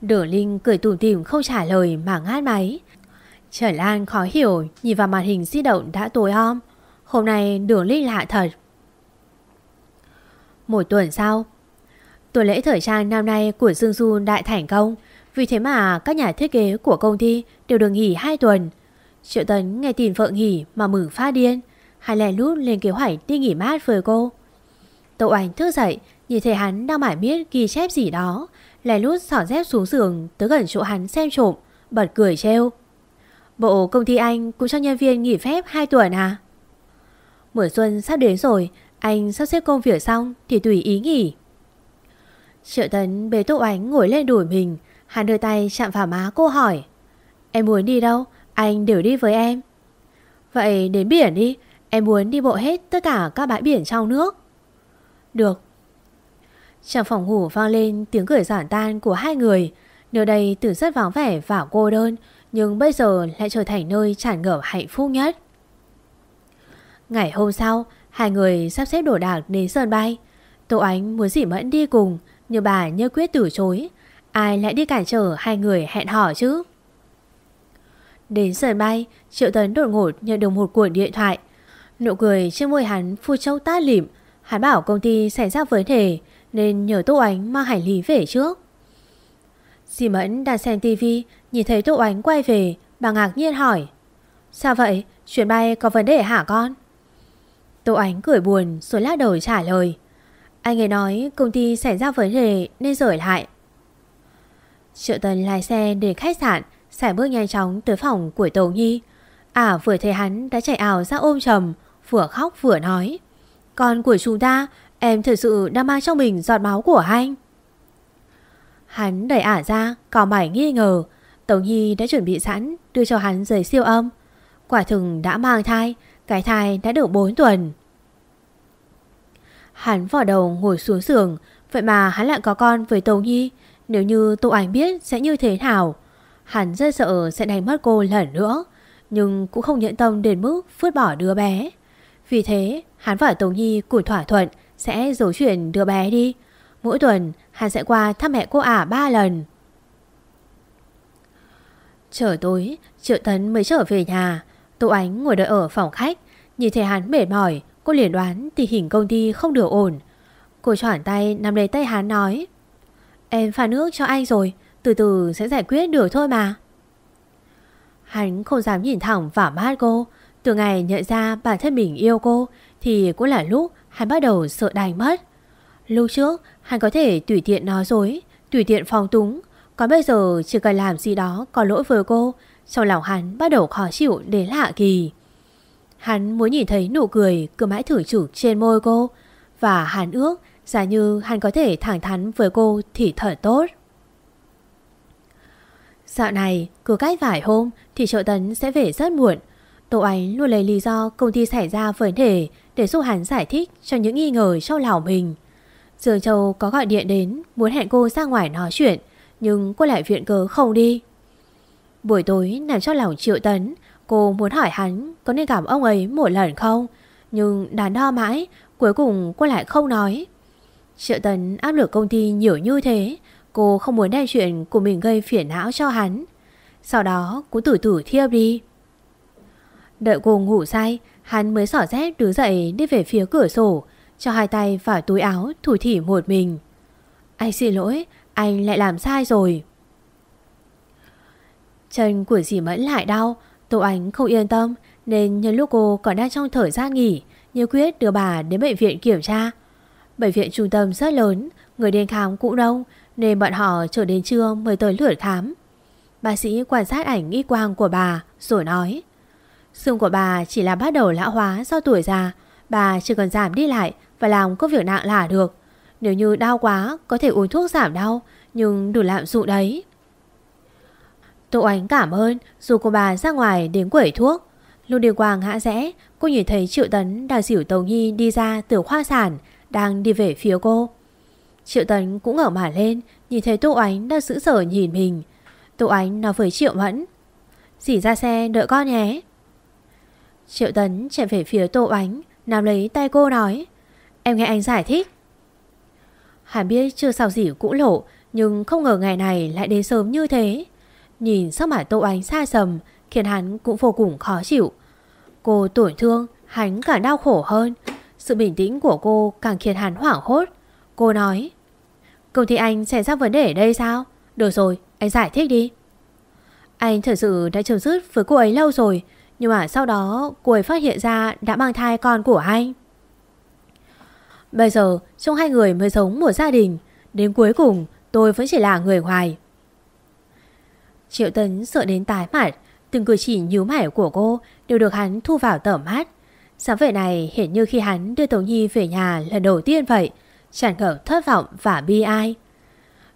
đường Linh cười tủm tỉm không trả lời mà ngát máy Trần Lan khó hiểu nhìn vào màn hình di động đã tối om Hôm nay Đường Linh lạ thật một tuần sau. Tuần lễ thời trang năm nay của Dương Du đại thành công. Vì thế mà các nhà thiết kế của công ty đều được nghỉ 2 tuần. Triệu Tấn nghe tin vợ nghỉ mà mừng phát điên, Hai lè lút lên kế hoạch đi nghỉ mát với cô. Tậu ảnh thức dậy, Nhìn thấy hắn đang mải miết ghi chép gì đó, Lè lút xỏ dép xuống giường Tới gần chỗ hắn xem trộm, Bật cười treo Bộ công ty anh cũng cho nhân viên nghỉ phép 2 tuần à? Mùa xuân sắp đến rồi anh sắp xếp công việc xong thì tùy ý nghỉ. Triệu tấn bế Tô Ánh ngồi lên đùi mình, hắn đưa tay chạm vào má cô hỏi. Em muốn đi đâu? Anh đều đi với em. Vậy đến biển đi, em muốn đi bộ hết tất cả các bãi biển trong nước. Được. Trong phòng ngủ vang lên tiếng cười giản tan của hai người. Nơi đây từ rất vắng vẻ và cô đơn, nhưng bây giờ lại trở thành nơi tràn ngập hạnh phúc nhất. Ngày hôm sau Hai người sắp xếp đồ đạc đến sân bay. Tô Ánh muốn dì Mẫn đi cùng, Nhưng bà như quyết từ chối. Ai lại đi cản trở hai người hẹn hò chứ? Đến sân bay, Triệu Tấn đột ngột nhận được một cuộc điện thoại. Nụ cười trên môi hắn phu châu ta lịm. Hắn bảo công ty xảy ra vấn đề, Nên nhờ Tô Ánh mang hành lý về trước. Dì Mẫn đang xem tivi Nhìn thấy Tô Ánh quay về, Bà ngạc nhiên hỏi. Sao vậy? Chuyến bay có vấn đề hả con? Tô Ánh cười buồn rồi lắc đầu trả lời. Anh ấy nói công ty xảy ra vấn đề nên rời lại. Triệu Tần lái xe đến khách sạn Xài bước nhanh chóng tới phòng của Tổ Nhi. À vừa thấy hắn đã chạy ảo ra ôm chầm, Vừa khóc vừa nói. Con của chúng ta, Em thật sự đang mang trong mình giọt máu của anh. Hắn đẩy ả ra cò mải nghi ngờ. Tống Nhi đã chuẩn bị sẵn, Đưa cho hắn giấy siêu âm. Quả thừng đã mang thai cái thai đã được 4 tuần. Hắn vỏ đầu ngồi xuống giường, Vậy mà hắn lại có con với Tâu Nhi. Nếu như Tô Ánh biết sẽ như thế nào, Hắn rất sợ sẽ đánh mất cô lần nữa, Nhưng cũng không nhận tâm đến mức phứt bỏ đứa bé. Vì thế, hắn và Tâu Nhi cùng thỏa thuận Sẽ giấu chuyển đứa bé đi. Mỗi tuần, hắn sẽ qua thăm mẹ cô ả ba lần. Trở tối, Triệu Tấn mới trở về nhà. Tô Ánh ngồi đợi ở phòng khách. Nhìn thấy hắn mệt mỏi, Cô liền đoán tình hình công ty không được ổn. Cô chọn tay nắm lấy tay hắn nói, Em pha nước cho anh rồi, Từ từ sẽ giải quyết được thôi mà. Hắn không dám nhìn thẳng vào mắt cô. Từ ngày nhận ra bản thân mình yêu cô, Thì cũng là lúc hắn bắt đầu sợ đành mất. Lúc trước, hắn có thể tùy tiện nói dối, Tùy tiện phong túng. Còn bây giờ chỉ cần làm gì đó có lỗi với cô trong lòng hắn bắt đầu khó chịu đến lạ kỳ Hắn muốn nhìn thấy nụ cười cứ mãi thử chủ trên môi cô Và hắn ước, Giả như hắn có thể thẳng thắn với cô thì thật tốt Dạo này, cứ cách vài hôm thì Triệu Tấn sẽ về rất muộn Tô Ánh luôn lấy lý do công ty xảy ra vấn đề để giúp hắn giải thích cho những nghi ngờ trong lòng mình. Dương Châu có gọi điện đến, muốn hẹn cô ra ngoài nói chuyện, nhưng cô lại viện cớ không đi. Buổi tối nằm trong lòng Triệu Tấn, cô muốn hỏi hắn có nên gặp ông ấy một lần không? Nhưng đàn đo mãi, cuối cùng cô lại không nói. Triệu Tấn áp lực công ty nhiều như thế, Cô không muốn đem chuyện của mình gây phiền não cho hắn. Sau đó cô tử tử thiếp đi. Đợi cô ngủ say, Hắn mới xỏ dép đứng dậy đi về phía cửa sổ, Cho hai tay vào túi áo thủ thỉ một mình. Anh xin lỗi, Anh lại làm sai rồi. Chân của dì Mẫn lại đau. Tô Ánh không yên tâm, Nên nhân lúc cô còn đang trong thời gian nghỉ, Như quyết đưa bà đến bệnh viện kiểm tra. Bệnh viện trung tâm rất lớn, Người đến khám cũng đông, Nên bọn họ chờ đến trưa mới tới lượt khám. Bác sĩ quan sát ảnh y quang của bà, Rồi nói, Xương của bà chỉ là bắt đầu lão hóa do tuổi già, Bà chỉ cần giảm đi lại Và làm công việc nặng là được. Nếu như đau quá, có thể uống thuốc giảm đau, Nhưng đủ lạm dụng đấy. Tô Ánh cảm ơn, Dù cô bà ra ngoài đến quẩy thuốc. Lúc đi qua ngã rẽ, Cô nhìn thấy Triệu Tấn đang dỉu Tàu Nhi đi ra từ khoa sản, Đang đi về phía cô. Triệu Tấn cũng ở mà lên, Nhìn thấy Tô Ánh đang giữ sở nhìn mình. Tô Ánh nói với Triệu Mẫn, Dì ra xe đợi con nhé. Triệu Tấn chạy về phía Tô Ánh, Nắm lấy tay cô nói, Em nghe anh giải thích. Hẳn biết chưa sao gì cũng lộ, Nhưng không ngờ ngày này lại đến sớm như thế. Nhìn sắc mặt Tô Ánh xa sầm, Khiến hắn cũng vô cùng khó chịu. Cô tổn thương, Hắn càng đau khổ hơn. Sự bình tĩnh của cô càng khiến hắn hoảng hốt. Cô nói, Công ty anh xảy ra vấn đề ở đây sao? Được rồi, anh giải thích đi. Anh thật sự đã chấm dứt với cô ấy lâu rồi, Nhưng mà sau đó cô ấy phát hiện ra đã mang thai con của anh. Bây giờ, trong hai người mới sống một gia đình, Đến cuối cùng tôi vẫn chỉ là người ngoài. Triệu Tấn sợ đến tái mặt Từng cử chỉ nhíu mày của cô Đều được hắn thu vào tẩm mắt. Sáng vẻ này hiển như khi hắn đưa Tống Nhi về nhà lần đầu tiên vậy, Tràn ngập thất vọng và bi ai.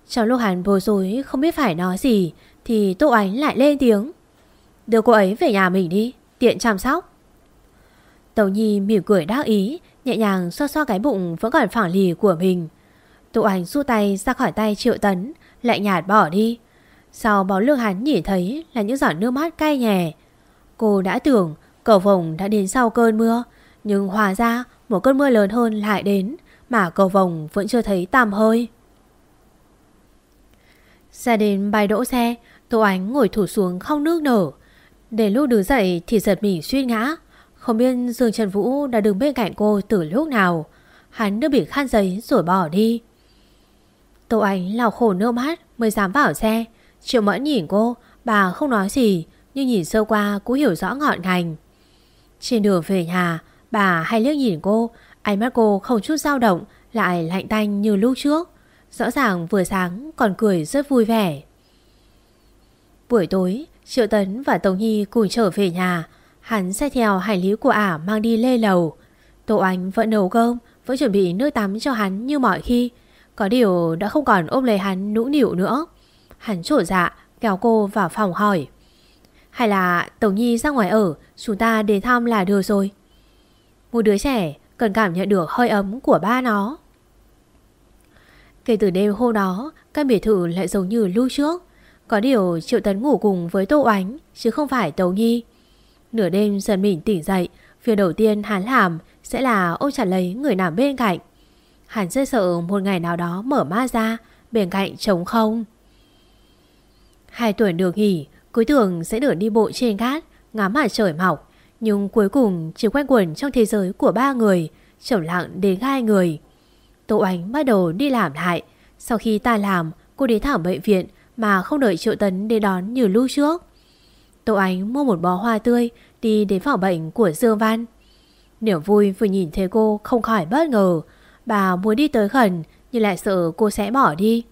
Trong lúc hắn bối rối, không biết phải nói gì, Thì Tô Ánh lại lên tiếng. Đưa cô ấy về nhà mình đi, Tiện chăm sóc. Tống Nhi mỉm cười đắc ý, Nhẹ nhàng xoa xoa cái bụng vẫn còn phẳng lì của mình. Tô Ánh rút tay ra khỏi tay Triệu Tấn Lại nhạt bỏ đi. Sau bóng lưng hắn nhìn thấy là những giọt nước mắt cay nhè Cô đã tưởng cầu vồng đã đến sau cơn mưa Nhưng hòa ra một cơn mưa lớn hơn lại đến mà cầu vồng vẫn chưa thấy tàm hơi. Ra đến bãi đỗ xe, Tô Ánh ngồi thủ xuống không nước nở. Để lúc đứng dậy thì giật mình suy ngã. Không biết Dương Trần Vũ đã đứng bên cạnh cô từ lúc nào. Hắn đưa bị khăn giấy rồi bỏ đi. Tô Ánh lau khổ nước mắt mới dám vào xe. Triệu mẫn nhìn cô, bà không nói gì, nhưng nhìn sơ qua cũng hiểu rõ ngọn ngành. Trên đường về nhà, bà hay liếc nhìn cô, ánh mắt cô không chút dao động, lại lạnh tanh như lúc trước. Rõ ràng vừa sáng còn cười rất vui vẻ. Buổi tối, Triệu Tấn và Tống Nhi cùng trở về nhà. Hắn xe theo hành lý của ả mang đi lê lầu. Tô Anh vẫn nấu cơm, vẫn chuẩn bị nước tắm cho hắn như mọi khi. Có điều đã không còn ôm lấy hắn nũng nịu nữa. Hắn trổ dạ, kéo cô vào phòng hỏi. Hay là Tống Nhi ra ngoài ở, chúng ta đến thăm là được rồi. Một đứa trẻ cần cảm nhận được hơi ấm của ba nó. Kể từ đêm hôm đó, căn biệt thự lại giống như lúc trước. Có điều Triệu Tấn ngủ cùng với Tô Oánh, chứ không phải Tống Nhi. Nửa đêm dần mình tỉnh dậy, việc đầu tiên hắn làm sẽ là ôm chặt lấy người nằm bên cạnh. Hắn rất sợ một ngày nào đó mở ma ra, bên cạnh trống không. Hai tuổi được nghỉ, cuối tưởng sẽ được đi bộ trên cát, ngắm mặt trời mọc. Nhưng cuối cùng chỉ quanh quẩn trong thế giới của ba người, trầm lặng đến hai người. Tô Ánh bắt đầu đi làm lại. Sau khi ta làm, cô đến thẳng bệnh viện mà không đợi Triệu Tấn đến đón như lúc trước. Tô Ánh mua một bó hoa tươi đi đến phòng bệnh của Dương Văn. Niềm vui vừa nhìn thấy cô không khỏi bất ngờ. Bà muốn đi tới gần nhưng lại sợ cô sẽ bỏ đi.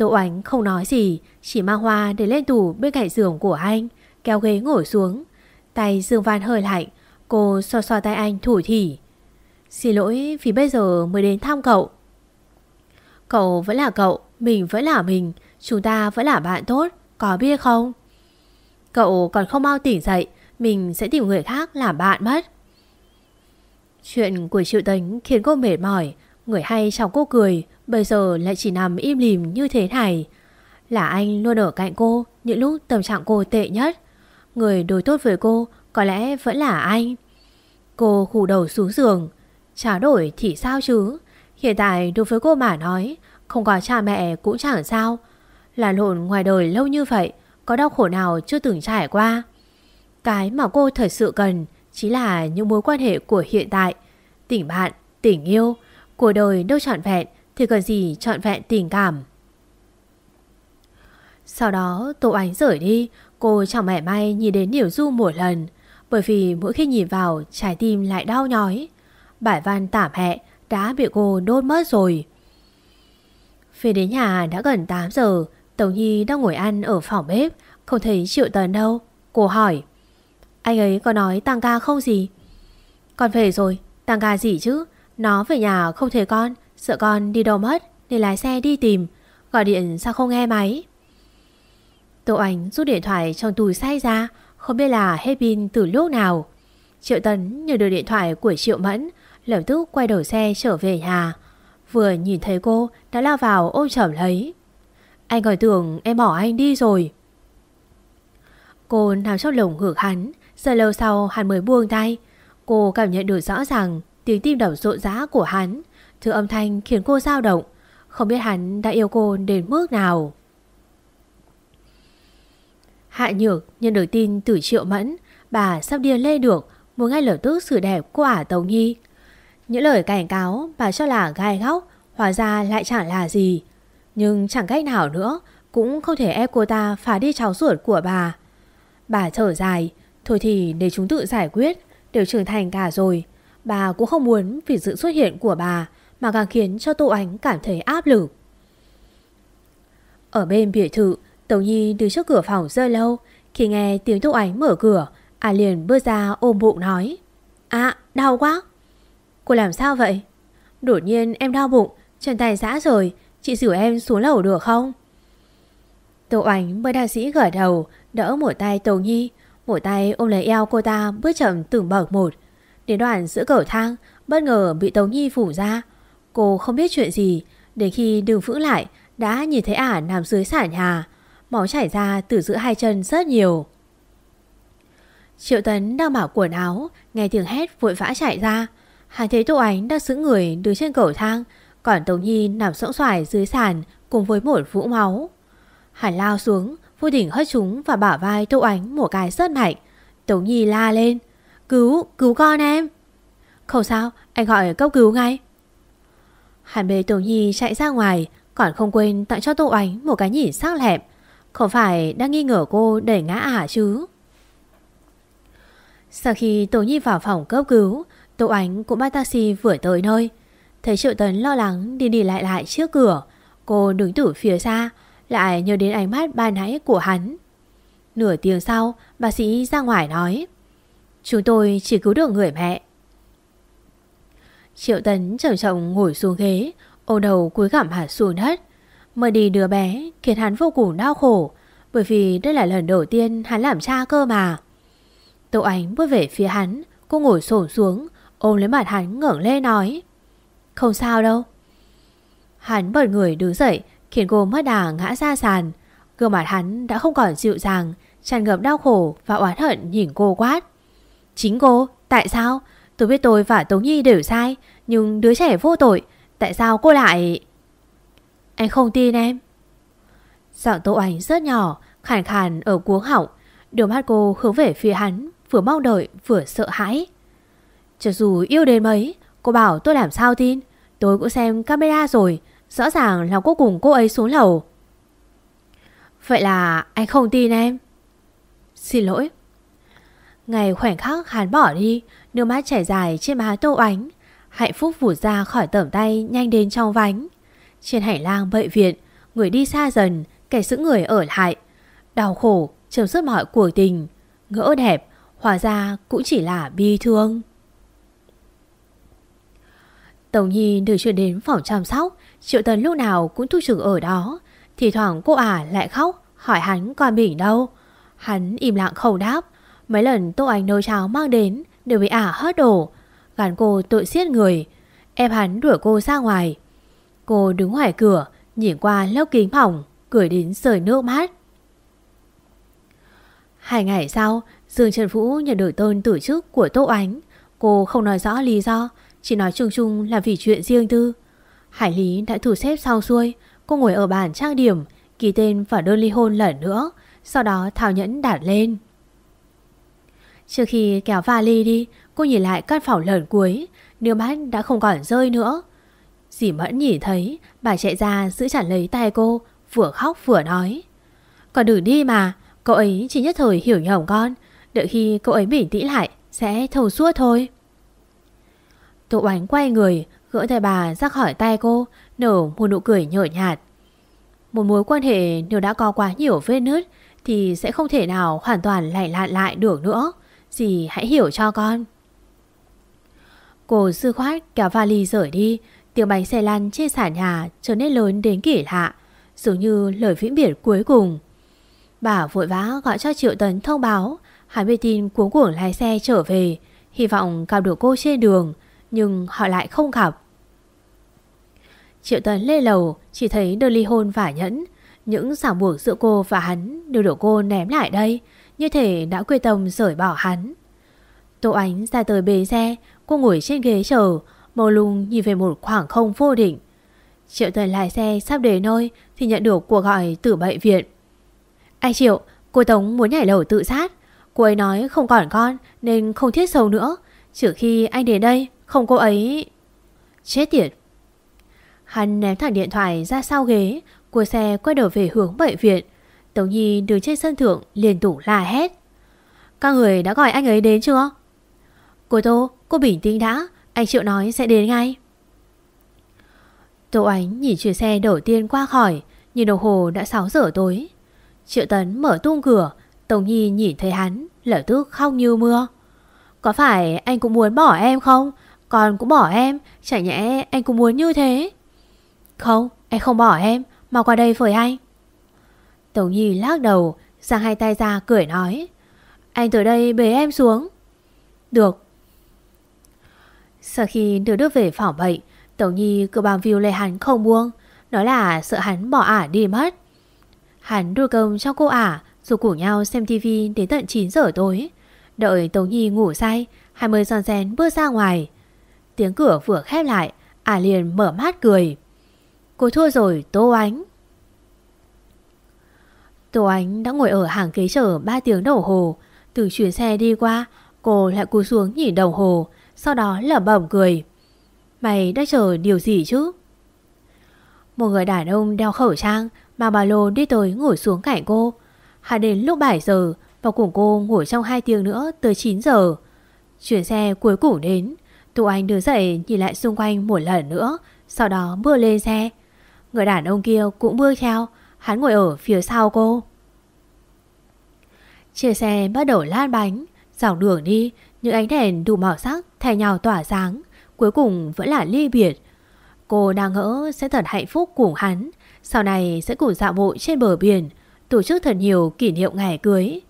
Tô Ánh không nói gì, chỉ mang hoa để lên tủ bên cạnh giường của anh, kéo ghế ngồi xuống. Tay Dương Văn hơi lạnh, cô xoa xoa tay anh thủ thỉ. Xin lỗi vì bây giờ mới đến thăm cậu. Cậu vẫn là cậu, mình vẫn là mình, chúng ta vẫn là bạn tốt, có biết không? Cậu còn không mau tỉnh dậy, mình sẽ tìm người khác làm bạn mất. Chuyện của Triệu Tấn khiến cô mệt mỏi, người hay chào cô cười, bây giờ lại chỉ nằm im lìm như thế này. Là anh luôn ở cạnh cô những lúc tâm trạng cô tệ nhất. Người đối tốt với cô có lẽ vẫn là anh. Cô khủ đầu xuống giường, Trả đổi thì sao chứ Hiện tại đối với cô mà nói Không có cha mẹ cũng chẳng sao Là lộn ngoài đời lâu như vậy Có đau khổ nào chưa từng trải qua Cái mà cô thật sự cần Chỉ là những mối quan hệ của hiện tại Tình bạn, tình yêu Cuộc đời đâu trọn vẹn thì cần gì trọn vẹn tình cảm Sau đó Tô Ánh rời đi Cô chẳng mẻ may nhìn đến điều Du một lần Bởi vì mỗi khi nhìn vào Trái tim lại đau nhói Bài văn tảm hẹ đã bị cô đốt mất rồi. Về đến nhà đã gần 8 giờ, Tống Nhi đang ngồi ăn ở phòng bếp, không thấy Triệu Tấn đâu. Cô hỏi, anh ấy có nói tăng ca không gì? Con về rồi, tăng ca gì chứ? Nó về nhà không thấy con, sợ con đi đâu mất, nên lái xe đi tìm. Gọi điện sao không nghe máy? Tô Ánh rút điện thoại trong túi say ra, không biết là hết pin từ lúc nào. Triệu Tấn nhờ được điện thoại của Triệu Mẫn, lập tức quay đầu xe trở về nhà. Vừa nhìn thấy cô đã lao vào ôm chầm lấy. Anh còn tưởng em bỏ anh đi rồi. Cô nằm trong lồng ngược hắn, giờ lâu sau hắn mới buông tay. Cô cảm nhận được rõ ràng tiếng tim đập rộn rã của hắn. Thứ âm thanh khiến cô dao động. Không biết hắn đã yêu cô đến mức nào. Hạ Nhược nhận được tin từ Triệu Mẫn, bà sắp điên lê được, muốn ngay lập tức xử đẹp của ả Tống Nhi. Những lời cảnh cáo bà cho là gai góc Hóa ra lại chẳng là gì Nhưng chẳng cách nào nữa Cũng không thể ép cô ta phá đi cháu ruột của bà Bà thở dài Thôi thì để chúng tự giải quyết Đều trưởng thành cả rồi Bà cũng không muốn vì sự xuất hiện của bà mà càng khiến cho Tô Ánh cảm thấy áp lực Ở bên biệt thự Tống Nhi đứng trước cửa phòng rơi lâu Khi nghe tiếng Tô Ánh mở cửa À liền bước ra ôm bụng nói À đau quá Cô làm sao vậy? Đột nhiên em đau bụng, chân tay giã rồi, chị rủ em xuống lầu được không? Tô Ánh mới đa sĩ gởi đầu, đỡ một tay Tống Nhi, một tay ôm lấy eo cô ta bước chậm từng bậc một. Đến đoạn giữa cầu thang, bất ngờ bị Tống Nhi phủ ra. Cô không biết chuyện gì, đến khi đường vững lại, đã nhìn thấy ả nằm dưới sàn nhà. Máu chảy ra từ giữa hai chân rất nhiều. Triệu Tấn đang mặc quần áo, nghe tiếng hét vội vã chạy ra. Hắn thấy Tô Ánh đang giữ người đứng trên cầu thang, còn Tống Nhi nằm sõng xoài dưới sàn cùng với một vũng máu. Hắn lao xuống, vô đỉnh hất chúng và bả vai Tô Ánh một cái rất mạnh. Tống Nhi la lên, cứu, cứu con em. Không sao, anh gọi cấp cứu ngay. Hàn bê Tùng Nhi chạy ra ngoài, còn không quên tặng cho Tô Ánh một cái nhìn sắc lẹm. Không phải đang nghi ngờ cô đẩy ngã à chứ. Sau khi Tô Nhi vào phòng cấp cứu, Tô Ánh cũng bắt taxi vừa tới nơi. Thấy Triệu Tấn lo lắng đi đi lại lại trước cửa, cô đứng từ phía xa, lại nhớ đến ánh mắt ban nãy của hắn. Nửa tiếng sau, bác sĩ ra ngoài nói, chúng tôi chỉ cứu được người mẹ. Triệu Tấn chậm chậm ngồi xuống ghế, ô đầu cúi gặm hạt xuống đất. Mời đi đứa bé khiến hắn vô cùng đau khổ, bởi vì đây là lần đầu tiên hắn làm cha cơ mà. Tô Ánh bước về phía hắn, cô ngồi xổm xuống, ôm lấy mặt hắn ngẩng lên nói. Không sao đâu. Hắn bật người đứng dậy, khiến cô mất đà ngã ra sàn. Gương mặt hắn đã không còn dịu dàng, tràn ngập đau khổ và oán hận nhìn cô quát. Chính cô, tại sao? Tôi biết tôi và Tống Nhi đều sai, nhưng đứa trẻ vô tội, tại sao cô lại... Anh không tin em. Giọng Tô ảnh rất nhỏ, khàn khàn ở cuống họng, đôi mắt cô hướng về phía hắn vừa mong đợi vừa sợ hãi. Cho dù yêu đến mấy, cô bảo tôi làm sao tin. Tôi cũng xem camera rồi, rõ ràng là cô cùng cô ấy xuống lầu. Vậy là anh không tin em. Xin lỗi. Ngày khoảnh khắc hắn bỏ đi, nước mắt chảy dài trên má tô ánh. Hạnh phúc vụt ra khỏi tầm tay nhanh đến trong vánh. Trên hành lang bệnh viện, người đi xa dần, kẻ giữ người ở lại. Đau khổ, chấm dứt mọi cuộc tình. Ngỡ đẹp, Hóa ra cũng chỉ là bi thương Tổng Nhi được chuyển đến phòng chăm sóc Triệu Tần lúc nào cũng thu trực ở đó Thì thoảng cô ả lại khóc Hỏi hắn con mình đâu Hắn im lặng không đáp Mấy lần Tô Anh nấu cháo mang đến Đều bị ả hớt đổ Gắn cô tội xiết người Em hắn đuổi cô ra ngoài Cô đứng ngoài cửa Nhìn qua lớp kính mỏng Cười đến rời nước mắt Hai ngày sau Dương Trần Vũ nhận được tên tử chức của Tô Ánh. Cô không nói rõ lý do, chỉ nói chung chung là vì chuyện riêng tư. Hải Lý đã thủ xếp xong xuôi, cô ngồi ở bàn trang điểm, ký tên và đơn ly hôn lần nữa, sau đó thảo nhẫn đặt lên. Trước khi kéo vali đi, cô nhìn lại căn phòng lần cuối, nước mắt đã không còn rơi nữa. Dì Mẫn nhìn thấy, bà chạy ra giữ chặt lấy tay cô, vừa khóc vừa nói. Còn đừng đi mà, cậu ấy chỉ nhất thời hiểu nhầm con, Đợi khi cậu ấy bình tĩnh lại Sẽ thầu suốt thôi. Tụ ánh quay người Gỡ tay bà ra khỏi tay cô Nở một nụ cười nhở nhạt. Một mối quan hệ nếu đã có quá nhiều vết nứt Thì sẽ không thể nào hoàn toàn lạnh lạn lại được nữa. Dì, hãy hiểu cho con. Cô sư khoát kéo vali rời đi. Tiếng bánh xe lăn trên sàn nhà trở nên lớn đến kỳ lạ Giống như lời vĩnh biệt cuối cùng. Bà vội vã gọi cho Triệu Tấn thông báo, Hắn biết tin cuống cuồng lái xe trở về, Hy vọng gặp được cô trên đường, Nhưng họ lại không gặp. Triệu Tấn lê lầu, Chỉ thấy đơn ly hôn và nhẫn. Những ràng buộc giữa cô và hắn Đều được cô ném lại đây. Như thể đã quyết tâm rời bỏ hắn. Tô Ánh ra tới bến xe, Cô ngồi trên ghế chờ, Màu lung nhìn về một khoảng không vô định. Triệu Tấn lái xe sắp đến nơi Thì nhận được cuộc gọi từ bệnh viện. Anh Triệu, Cô Tống muốn nhảy lầu tự sát. Cô ấy nói không còn con Nên không thiết sâu nữa. Trừ khi anh đến đây, Không cô ấy Chết tiệt. Hắn ném thẳng điện thoại ra sau ghế Của xe quay đầu về hướng bệnh viện. Tống Nhi đứng trên sân thượng liền tủ la hét. Các người đã gọi anh ấy đến chưa? Cô Tô, Cô bình tĩnh đã, Anh Triệu nói sẽ đến ngay. Tô Ánh nhìn chuyến xe đầu tiên qua khỏi, Nhìn đồng hồ đã 6 giờ tối. Triệu Tấn mở tung cửa Tống Nhi nhìn thấy hắn, Lập tức khóc như mưa. Có phải anh cũng muốn bỏ em không? Con cũng bỏ em chả nhẽ anh cũng muốn như thế? Không, em không bỏ em, Mà qua đây với anh. Tống Nhi lắc đầu, Giang hai tay ra cười nói, Anh tới đây bế em xuống. Được. Sau khi đưa đứa về phòng bệnh Tống Nhi cứ bám view lấy hắn không buông, Nói là sợ hắn bỏ ả đi mất. Hắn đưa cơm cho cô ả rồi cùng nhau xem tivi đến tận 9 giờ tối. Đợi Tống Nhi ngủ say, Hai mươi son sen bước ra ngoài. Tiếng cửa vừa khép lại, Ả liền mở mắt cười. Cô thua rồi Tô Ánh. Tô Ánh đã ngồi ở hàng ghế chờ 3 tiếng đồng hồ. Từ chuyến xe đi qua, Cô lại cúi xuống nhìn đồng hồ, Sau đó lẩm bẩm cười. Mày đã chờ điều gì chứ? Một người đàn ông đeo khẩu trang Mang ba lô đi tới ngồi xuống cạnh cô. Hắn đến lúc 7 giờ Và cùng cô ngủ trong 2 tiếng nữa tới 9 giờ. Chuyến xe cuối cùng đến Tú Anh đứng dậy nhìn lại xung quanh một lần nữa, Sau đó bước lên xe. Người đàn ông kia cũng bước theo Hắn ngồi ở phía sau cô. Chiếc xe bắt đầu lan bánh, Dọc đường đi, Những ánh đèn đủ màu sắc thay nhau tỏa sáng, Cuối cùng vẫn là ly biệt. Cô đang ngỡ sẽ thật hạnh phúc cùng hắn, Sau này sẽ cùng dạo bộ trên bờ biển, Tổ chức thật nhiều kỷ niệm ngày cưới.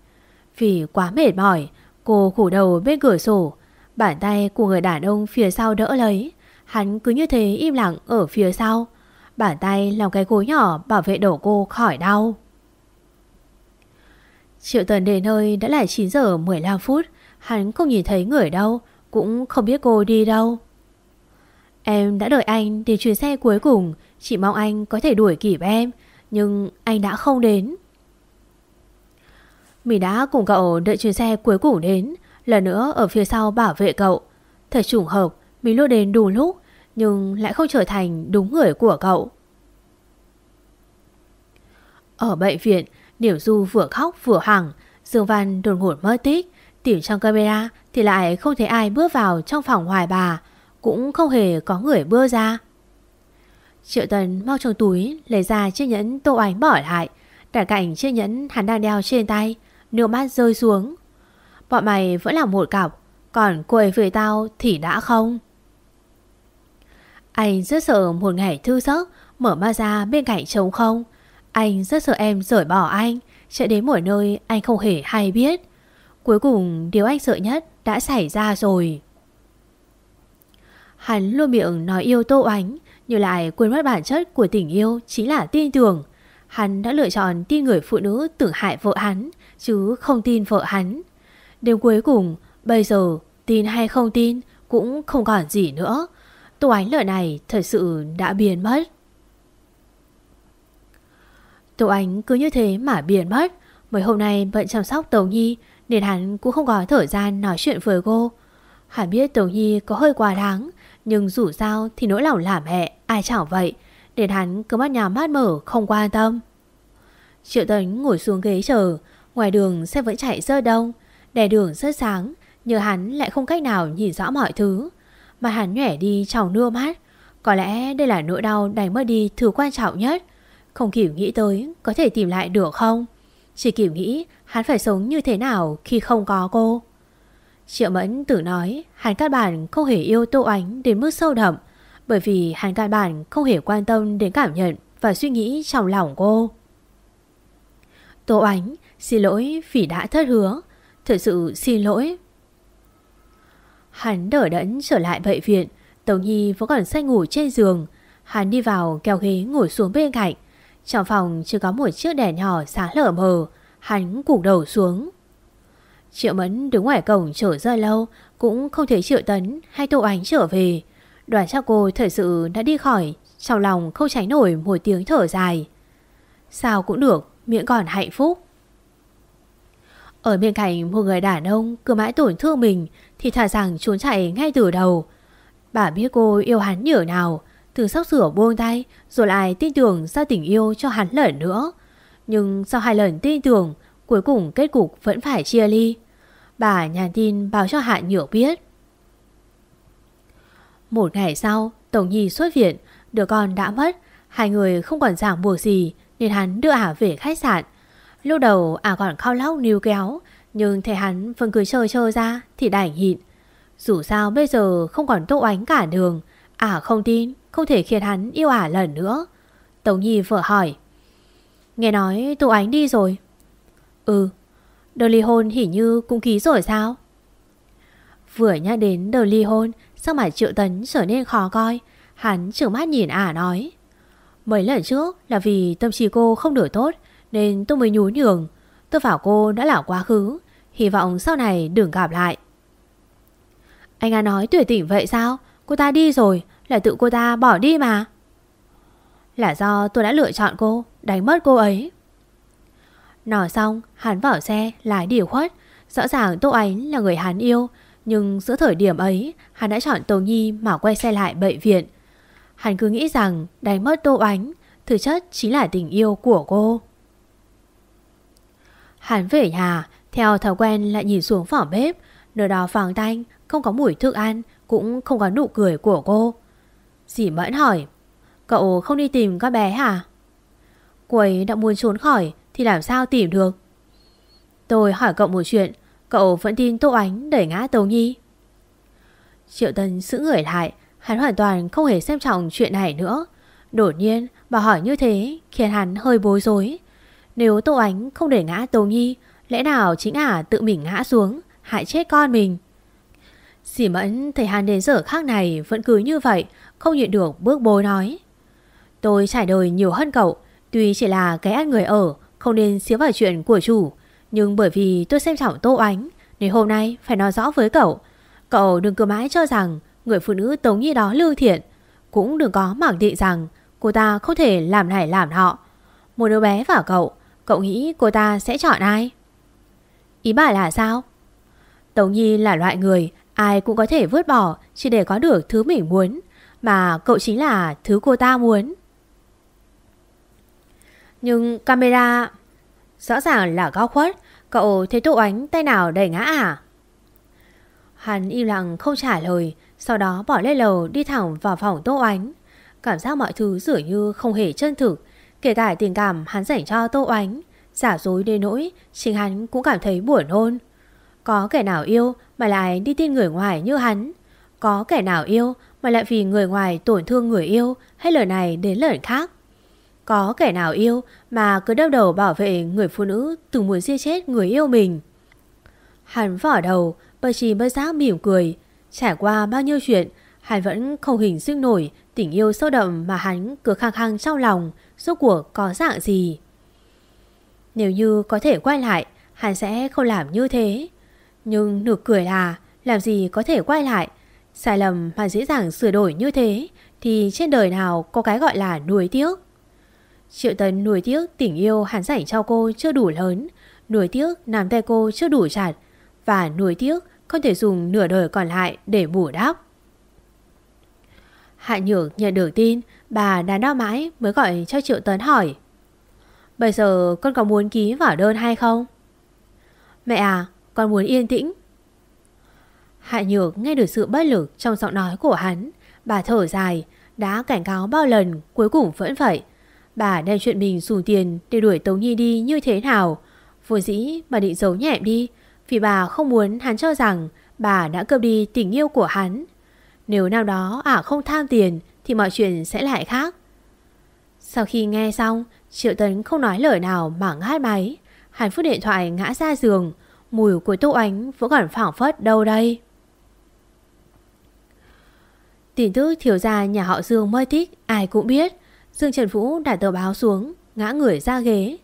Vì quá mệt mỏi, Cô khủ đầu bên cửa sổ, Bàn tay của người đàn ông phía sau đỡ lấy, Hắn cứ như thế im lặng ở phía sau. Bàn tay làm cái gối nhỏ bảo vệ đầu cô khỏi đau. Triệu Tần đến nơi đã là 9 giờ 15 phút. Hắn không nhìn thấy người đâu, Cũng không biết cô đi đâu. Em đã đợi anh đến chuyến xe cuối cùng. Chỉ mong anh có thể đuổi kịp em, Nhưng anh đã không đến. Mình đã cùng cậu đợi chuyến xe cuối cùng đến. Lần nữa ở phía sau bảo vệ cậu. Thật trùng hợp, Mình luôn đến đủ lúc. Nhưng lại không trở thành đúng người của cậu. Ở bệnh viện Điểu Du vừa khóc vừa hẳng, Dương Văn đồn ngột mất tích. Tìm trong camera thì lại không thấy ai bước vào trong phòng hoài bà Cũng không hề có người bước ra. Triệu Tần mau trong túi Lấy ra chiếc nhẫn tô ánh bỏ lại. Đặt cạnh chiếc nhẫn hắn đang đeo trên tay Nước mắt rơi xuống. Bọn mày vẫn là một cặp Còn cô ấy với tao thì đã không? Anh rất sợ một ngày thư giấc Mở ma ra bên cạnh trống không. Anh rất sợ em rời bỏ anh Sẽ đến mỗi nơi anh không hề hay biết. Cuối cùng, điều anh sợ nhất đã xảy ra rồi. Hắn luôn miệng nói yêu Tô Ánh, Nhưng lại quên mất bản chất của tình yêu chính là tin tưởng. Hắn đã lựa chọn tin người phụ nữ tưởng hại vợ hắn, Chứ không tin vợ hắn. Đêm cuối cùng, Bây giờ tin hay không tin Cũng không còn gì nữa. Tô Ánh lửa này thật sự đã biến mất. Tô Ánh cứ như thế mà biến mất. Mấy hôm nay bận chăm sóc Tống Nhi, Nên hắn cũng không có thời gian nói chuyện với cô. Hắn biết Tống Nhi có hơi quá đáng, Nhưng dù sao thì nỗi lòng làm mẹ Ai chẳng vậy, Nên hắn cứ mắt nhắm mắt mở, không quan tâm. Triệu Tấn ngồi xuống ghế chờ, Ngoài đường xe vẫn chạy rất đông, Đèn đường rất sáng, Nhưng hắn lại không cách nào nhìn rõ mọi thứ. Mà hắn nhỏe đi trào nưa mắt Có lẽ đây là nỗi đau đánh mất đi thứ quan trọng nhất. Không kịp nghĩ tới Có thể tìm lại được không? Chỉ kịp nghĩ hắn phải sống như thế nào Khi không có cô? Triệu Mẫn tự nói Hắn căn bản không hề yêu Tô Ánh đến mức sâu đậm, Bởi vì hắn căn bản không hề quan tâm đến cảm nhận Và suy nghĩ trong lòng cô. Tô Ánh Xin lỗi vì đã thất hứa. Thật sự xin lỗi Hắn đỡ đẫn trở lại bệnh viện. Tống Nhi vẫn còn say ngủ trên giường. Hắn đi vào kéo ghế ngồi xuống bên cạnh. Trong phòng chỉ có một chiếc đèn nhỏ sáng lở mờ. Hắn cục đầu xuống. Triệu Mẫn đứng ngoài cổng chờ rất lâu, Cũng không thấy Triệu Tấn hay Tô Ánh trở về. Đoàn chắc cô thật sự đã đi khỏi, Trong lòng không tránh nổi một tiếng thở dài. Sao cũng được Miệng còn hạnh phúc. Ở bên cạnh một người đàn ông cứ mãi tổn thương mình thì thà rằng trốn chạy ngay từ đầu. Bà biết cô yêu hắn nhở nào, từ sóc sửa buông tay rồi lại tin tưởng ra tình yêu cho hắn lần nữa. Nhưng sau hai lần tin tưởng, cuối cùng kết cục vẫn phải chia ly. Bà nhàn tin báo cho Hạ Nhược biết. Một ngày sau, Tổng Nhi xuất viện, đứa con đã mất, hai người không còn giảng buộc gì nên hắn đưa ả về khách sạn. Lúc đầu ả còn khao lóc níu kéo nhưng thấy hắn vẫn cứ chơi chơi ra Thì đành nhịn. Dù sao bây giờ không còn tô ánh cả đường. Ả không tin, Không thể khiến hắn yêu ả lần nữa. Tống Nhi vợ hỏi. Nghe nói tô ánh đi rồi. Ừ Đơn ly hôn hình như cũng ký rồi sao? Vừa nhắc đến đơn ly hôn Sao mà triệu tấn trở nên khó coi. Hắn trưởng mắt nhìn ả nói. Mấy lần trước là vì tâm trí cô không đổi tốt, nên tôi mới nhún nhường. Tôi bảo cô đã là quá khứ. Hy vọng sau này đừng gặp lại. Anh à nói tuyệt tỉnh vậy sao? Cô ta đi rồi Là tự cô ta bỏ đi mà. Là do tôi đã lựa chọn cô, Đánh mất cô ấy. Nói xong, hắn vào xe, lái điều khuất. Rõ ràng Tô Ánh là người hắn yêu, Nhưng giữa thời điểm ấy, Hắn đã chọn Tô Nhi mà quay xe lại bệnh viện. Hắn cứ nghĩ rằng đánh mất Tô Ánh, Thực chất chính là tình yêu của cô. Hắn về nhà, Theo thói quen lại nhìn xuống phòng bếp, Nơi đó vàng tanh Không có mùi thức ăn, Cũng không có nụ cười của cô. Dì Mẫn hỏi, Cậu không đi tìm các bé hả? Cô ấy đã muốn trốn khỏi Thì làm sao tìm được? Tôi hỏi cậu một chuyện, Cậu vẫn tin Tô Ánh đẩy ngã Tâu Nhi? Triệu Tân giữ người lại, Hắn hoàn toàn không hề xem trọng chuyện này nữa. Đột nhiên, bà hỏi như thế, Khiến hắn hơi bối rối. Nếu Tô Ánh không để ngã Tô Nhi, Lẽ nào chính ả tự mình ngã xuống, Hại chết con mình? Dì Mẫn thấy hắn đến giờ khác này Vẫn cứ như vậy, Không nhịn được bước bối nói. Tôi trải đời nhiều hơn cậu, Tuy chỉ là cái ăn người ở, Không nên xíu vào chuyện của chủ. Nhưng bởi vì tôi xem trọng Tô Ánh, Nên hôm nay phải nói rõ với cậu. Cậu đừng cứ mãi cho rằng Người phụ nữ Tống Nhi đó lương thiện. Cũng đừng có mặc định rằng Cô ta không thể làm này làm họ Một đứa bé và cậu Cậu nghĩ cô ta sẽ chọn ai? Ý bà là sao? Tống Nhi là loại người, Ai cũng có thể vứt bỏ Chỉ để có được thứ mình muốn, Mà cậu chính là thứ cô ta muốn. Nhưng camera, Rõ ràng là góc khuất, Cậu thấy Tô Ánh tay nào đẩy ngã à? Hắn im lặng không trả lời, Sau đó bỏ lên lầu đi thẳng vào phòng Tô Ánh. Cảm giác mọi thứ dường như không hề chân thực Kể cả tình cảm hắn dành cho Tô Ánh Giả dối đến nỗi Chính hắn cũng cảm thấy buồn nôn. Có kẻ nào yêu mà lại đi tin người ngoài như hắn? Có kẻ nào yêu mà lại vì người ngoài tổn thương người yêu Hay lời này đến lời khác? Có kẻ nào yêu mà cứ đau đầu bảo vệ người phụ nữ Từng muốn giết chết người yêu mình? Hắn vỏ đầu Bởi chỉ bất giác mỉm cười. Trải qua bao nhiêu chuyện, Hắn vẫn không hình dung nổi tình yêu sâu đậm mà hắn cứ khăng khăng trong lòng, Rốt cuộc có dạng gì? Nếu như có thể quay lại, Hắn sẽ không làm như thế. Nhưng nụ cười là, Làm gì có thể quay lại? Sai lầm mà dễ dàng sửa đổi như thế, Thì trên đời nào có cái gọi là nuối tiếc? Triệu Tấn nuối tiếc tình yêu hắn dành cho cô chưa đủ lớn, Nuối tiếc nắm tay cô chưa đủ chặt, Và nuối tiếc không thể dùng nửa đời còn lại để bù đắp. Hạ Nhược nhận được tin Bà đã đau mãi mới gọi cho Triệu Tấn hỏi. Bây giờ con có muốn ký vào đơn hay không? Mẹ à, con muốn yên tĩnh. Hạ Nhược nghe được sự bất lực trong giọng nói của hắn Bà thở dài Đã cảnh cáo bao lần cuối cùng vẫn vậy. Bà đem chuyện mình dùng tiền để đuổi Tống Nhi đi như thế nào? Vô dĩ bà định giấu nhẹm đi Vì bà không muốn hắn cho rằng Bà đã cướp đi tình yêu của hắn nếu nào đó ả không tham tiền, Thì mọi chuyện sẽ lại khác. Sau khi nghe xong, Triệu Tấn không nói lời nào mà ngát máy. Hắn phút điện thoại ngã ra giường, Mùi của Tô Ánh vẫn còn phảng phất đâu đây. Tin tức thiếu gia nhà họ Dương mới thích, Ai cũng biết. Dương Trần Vũ đặt tờ báo xuống, Ngã người ra ghế.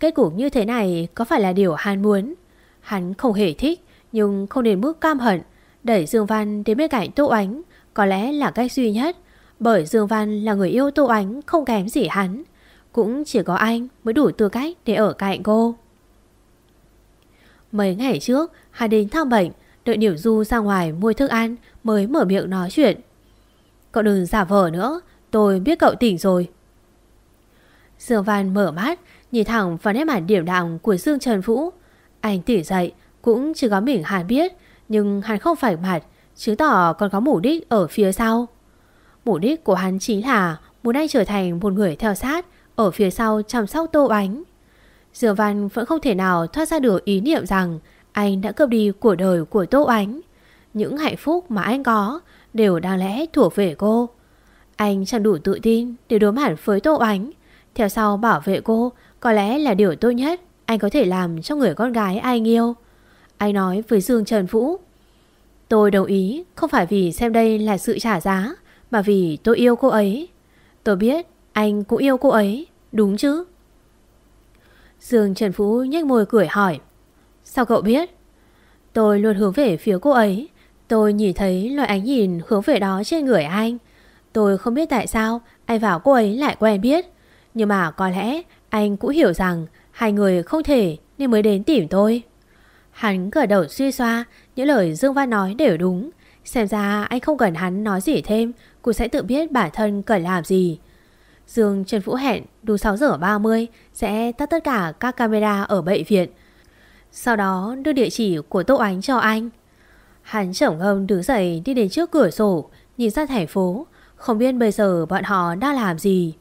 Kết cục như thế này có phải là điều hắn muốn? Hắn không hề thích, Nhưng không đến mức cam hận, Đẩy Dương Văn đến bên cạnh Tô Ánh có lẽ là cách duy nhất, Bởi Dương Văn là người yêu Tô Ánh Không kém gì hắn. Cũng chỉ có anh mới đủ tư cách để ở cạnh cô. Mấy ngày trước Hắn đến thăm bệnh, Đợi Điểu Du ra ngoài mua thức ăn Mới mở miệng nói chuyện. Cậu đừng giả vờ nữa, Tôi biết cậu tỉnh rồi. Dương Văn mở mắt, Nhìn thẳng vào nét mặt điểm đạm của Dương Trần Vũ. Anh tỉnh dậy, Cũng chỉ có mình Hàn biết, nhưng hắn không phải mặt Chứng tỏ còn có mục đích ở phía sau. Mục đích của hắn chính là Muốn anh trở thành một người theo sát, Ở phía sau chăm sóc tô ánh. Dương Văn vẫn không thể nào thoát ra được ý niệm rằng Anh đã cướp đi của đời của tô ánh. Những hạnh phúc mà anh có Đều đáng lẽ thuộc về cô. Anh chẳng đủ tự tin Để đối mặt với tô ánh. Theo sau bảo vệ cô, Có lẽ là điều tốt nhất Anh có thể làm cho người con gái anh yêu. Anh nói với Dương Trần Vũ Tôi đồng ý, không phải vì xem đây là sự trả giá, Mà vì tôi yêu cô ấy Tôi biết anh cũng yêu cô ấy, Đúng chứ Dương Trần Phú nhếch môi cười hỏi, Sao cậu biết Tôi luôn hướng về phía cô ấy. Tôi nhìn thấy loại ánh nhìn hướng về đó trên người anh. Tôi không biết tại sao anh vào cô ấy lại quen biết. Nhưng mà có lẽ anh cũng hiểu rằng hai người không thể nên mới đến tìm tôi. Hắn gật đầu suy xoa, những lời Dương Văn nói đều đúng. Xem ra anh không cần hắn nói gì thêm, cô sẽ tự biết bản thân cần làm gì. Dương Trần Vũ hẹn đủ 6 giờ 30 sẽ tắt tất cả các camera ở bệnh viện. Sau đó đưa địa chỉ của Tô Ánh cho anh. Hắn chổng ngâm đứng dậy đi đến trước cửa sổ, nhìn ra thành phố, không biết bây giờ bọn họ đang làm gì.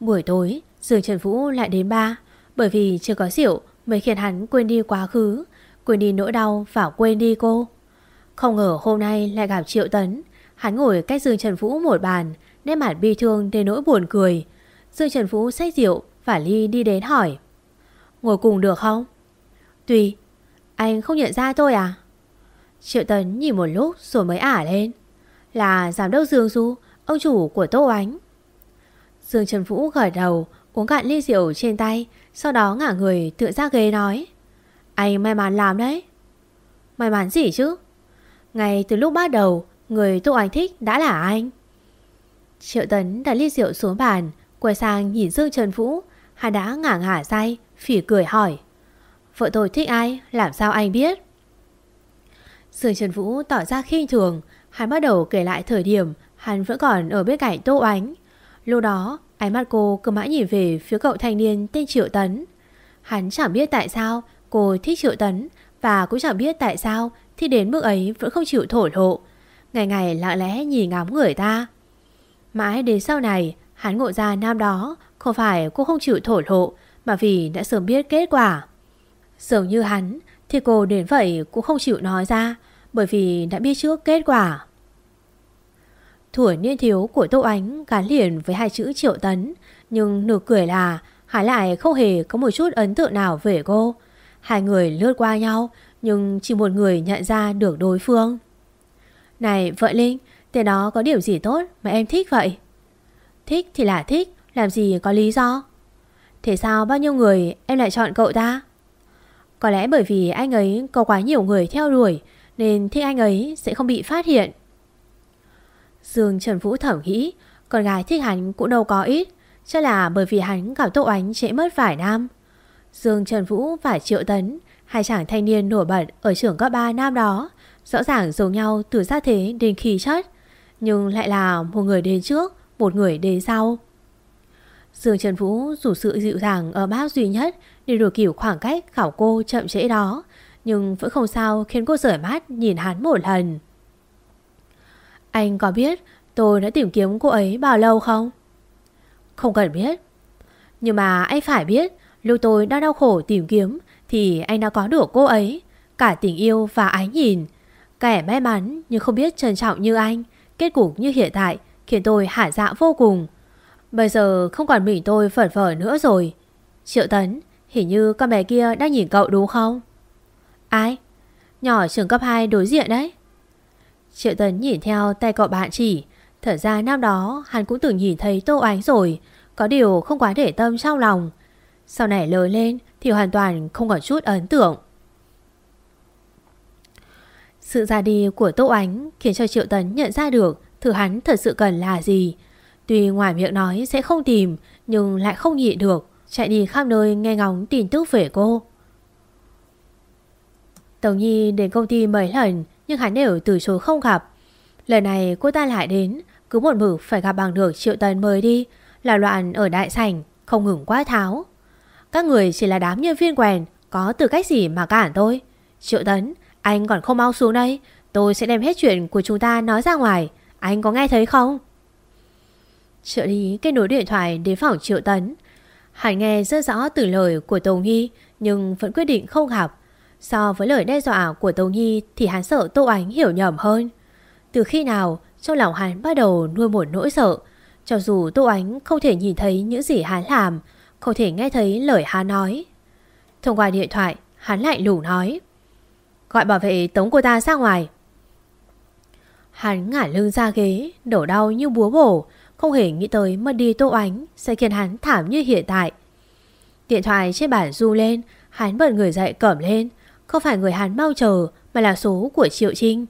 Buổi tối, Dương Trần Vũ lại đến ba, bởi vì chưa có rượu mới khiến hắn quên đi quá khứ, quên đi nỗi đau và quên đi cô. Không ngờ hôm nay lại gặp Triệu Tấn, hắn ngồi cách Dương Trần Vũ một bàn, nét mặt bi thương đến nỗi buồn cười. Dương Trần Vũ xách rượu và Ly đi đến hỏi. Ngồi cùng được không? Tùy, anh không nhận ra tôi à? Triệu Tấn nhìn một lúc rồi mới ả lên. Là giám đốc Dương Du, ông chủ của Tô Ánh. Dương Trần Vũ gật đầu, uống cạn ly rượu trên tay, sau đó ngả người tựa ra ghế nói. Anh may mắn làm đấy. May mắn gì chứ? Ngay từ lúc bắt đầu, người Tô Anh thích đã là anh. Triệu Tấn đặt ly rượu xuống bàn, quay sang nhìn Dương Trần Vũ, hắn đã ngả ngả say, phỉ cười hỏi. Vợ tôi thích ai, làm sao anh biết? Dương Trần Vũ tỏ ra khinh thường, hắn bắt đầu kể lại thời điểm hắn vẫn còn ở bên cạnh Tô Ánh. Lúc đó, ánh mắt cô cứ mãi nhìn về phía cậu thanh niên tên Triệu Tấn. Hắn chẳng biết tại sao cô thích Triệu Tấn và cũng chẳng biết tại sao thì đến mức ấy vẫn không chịu thổ lộ. Ngày ngày lặng lẽ nhìn ngắm người ta. Mãi đến sau này, hắn ngộ ra nam đó không phải cô không chịu thổ lộ mà vì đã sớm biết kết quả. Dường như hắn thì cô đến vậy cũng không chịu nói ra bởi vì đã biết trước kết quả. Thủa niên thiếu của Tô Ánh gắn liền với hai chữ triệu tấn nhưng nửa cười là hắn lại không hề có một chút ấn tượng nào về cô. Hai người lướt qua nhau nhưng chỉ một người nhận ra được đối phương. Này vợ Linh, tên đó có điểm gì tốt mà em thích vậy? Thích thì là thích, làm gì có lý do? Thế sao bao nhiêu người em lại chọn cậu ta? Có lẽ bởi vì anh ấy có quá nhiều người theo đuổi nên thích anh ấy sẽ không bị phát hiện. Dương Trần Vũ thẩm nghĩ, con gái thích hắn cũng đâu có ít, Chắc là bởi vì hắn gặp Tô Ánh trễ mất vài năm. Dương Trần Vũ và Triệu Tấn, Hai chàng thanh niên nổi bật ở trường cấp 3 năm đó, Rõ ràng giống nhau từ gia thế đến khí chất, Nhưng lại là một người đến trước, Một người đến sau. Dương Trần Vũ dù sự dịu dàng ở bác duy nhất Để đổi kiểu khoảng cách khảo cô chậm trễ đó, Nhưng vẫn không sao khiến cô rời mắt nhìn hắn một lần. Anh có biết tôi đã tìm kiếm cô ấy bao lâu không? Không cần biết. Nhưng mà anh phải biết, Lúc tôi đang đau khổ tìm kiếm Thì anh đã có được cô ấy. Cả tình yêu và ái nhìn. Kẻ may mắn nhưng không biết trân trọng như anh. Kết cục như hiện tại Khiến tôi hả dạ vô cùng. Bây giờ không còn mình tôi phẩn phở nữa rồi. Triệu Tấn, Hình như con bé kia đang nhìn cậu đúng không? Ai? Nhỏ trường cấp 2 đối diện đấy. Triệu Tấn nhìn theo tay cậu bạn chỉ. Thật ra năm đó, hắn cũng từng nhìn thấy Tô Ánh rồi. Có điều không quá để tâm trong lòng. Sau này lớn lên Thì hoàn toàn không còn chút ấn tượng. Sự ra đi của Tô Ánh Khiến cho Triệu Tấn nhận ra được Thứ hắn thật sự cần là gì. Tuy ngoài miệng nói sẽ không tìm, Nhưng lại không nhịn được, Chạy đi khắp nơi nghe ngóng tin tức về cô. Tổng Nhi đến công ty mấy lần nhưng hắn đều từ chối không gặp. Lần này cô ta lại đến cứ một mực phải gặp bằng được triệu tần mời đi Là loạn ở đại sảnh Không ngừng quá tháo. Các người chỉ là đám nhân viên quèn Có tư cách gì mà cản tôi? Triệu tấn Anh còn không mau xuống đây Tôi sẽ đem hết chuyện của chúng ta nói ra ngoài Anh có nghe thấy không? Trợ lý kết nối điện thoại đến phòng triệu tấn. Hải nghe rất rõ từ lời của Tô nghi, Nhưng vẫn quyết định không gặp. So với lời đe dọa của Tâu Nhi Thì hắn sợ Tô Ánh hiểu nhầm hơn. Từ khi nào, trong lòng hắn bắt đầu nuôi một nỗi sợ. Cho dù Tô Ánh không thể nhìn thấy những gì hắn làm, Không thể nghe thấy lời hắn nói. Thông qua điện thoại, Hắn lại lủ nói, Gọi bảo vệ tống cô ta ra ngoài. Hắn ngả lưng ra ghế, Đổ đau như búa bổ, Không hề nghĩ tới mất đi Tô Ánh Sẽ khiến hắn thảm như hiện tại. Điện thoại trên bàn du lên, Hắn bật người dậy cẩm lên không phải người hắn mau chờ Mà là số của Triệu Trinh.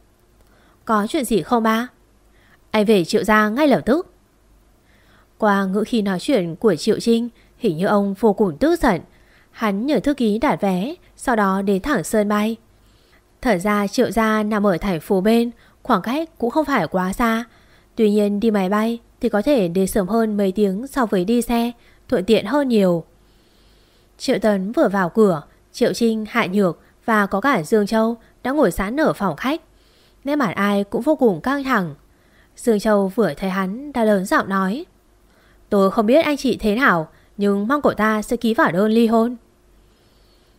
Có chuyện gì không ba? Anh về Triệu gia ngay lập tức. Qua ngữ khi nói chuyện của Triệu Trinh Hình như ông vô cùng tức giận. Hắn nhờ thư ký đặt vé Sau đó đến thẳng Sơn Bay. Thật ra Triệu gia nằm ở thành phố bên Khoảng cách cũng không phải quá xa. Tuy nhiên đi máy bay Thì có thể đến sớm hơn mấy tiếng so với đi xe Thuận tiện hơn nhiều. Triệu Tấn vừa vào cửa Triệu Trinh, Hạ Nhược và có cả Dương Châu đã ngồi sẵn ở phòng khách. nên mặt ai cũng vô cùng căng thẳng. Dương Châu vừa thấy hắn đã lớn giọng nói. Tôi không biết anh chị thế nào, nhưng mong cậu ta sẽ ký vào đơn ly hôn.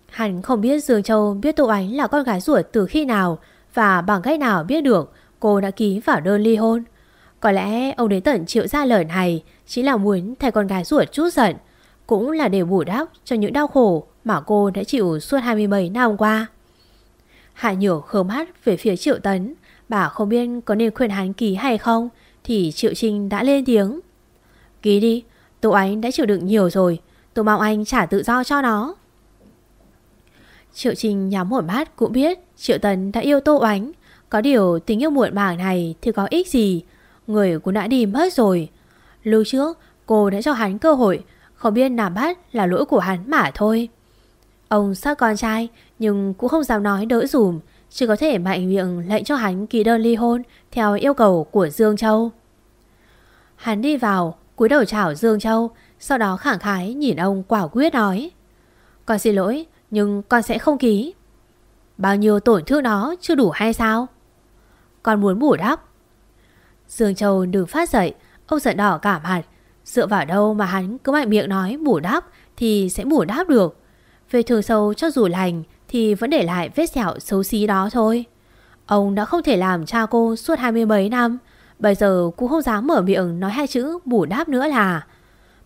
Hắn không biết Dương Châu biết Tô Ánh là con gái ruột từ khi nào và bằng cách nào biết được cô đã ký vào đơn ly hôn. Có lẽ ông đến tận chịu ra lời này chỉ là muốn thay con gái ruột chút giận, cũng là để bù đắp cho những đau khổ mà cô đã chịu suốt 27 năm qua. Hạ Nhược khớm mắt về phía Triệu Tấn, bà không biết có nên khuyên hắn ký hay không, thì Triệu Trinh đã lên tiếng. Ký đi, Tô Ánh đã chịu đựng nhiều rồi, tôi mong anh trả tự do cho nó. Triệu Trinh nhắm một mắt cũng biết Triệu Tấn đã yêu Tô Ánh, có điều tình yêu muộn màng này thì có ích gì, người cũng đã đi mất rồi. Lúc trước, cô đã cho hắn cơ hội, không biết nằm bắt là lỗi của hắn mà thôi. Ông sát con trai nhưng cũng không dám nói đỡ dùm, chỉ có thể mạnh miệng lệnh cho hắn ký đơn ly hôn theo yêu cầu của Dương Châu. Hắn đi vào, cúi đầu chào Dương Châu, sau đó khẳng khái nhìn ông quả quyết nói. Con xin lỗi, nhưng con sẽ không ký. Bao nhiêu tổn thương đó chưa đủ hay sao? Con muốn bù đắp. Dương Châu đừng phát dậy, ông giận đỏ cả mặt. Dựa vào đâu mà hắn cứ mạnh miệng nói bù đắp thì sẽ bù đắp được. Về thường sâu cho dù lành thì vẫn để lại vết sẹo xấu xí đó thôi. Ông đã không thể làm cha cô suốt hai mươi mấy năm, bây giờ cũng không dám mở miệng nói hai chữ bù đáp nữa là.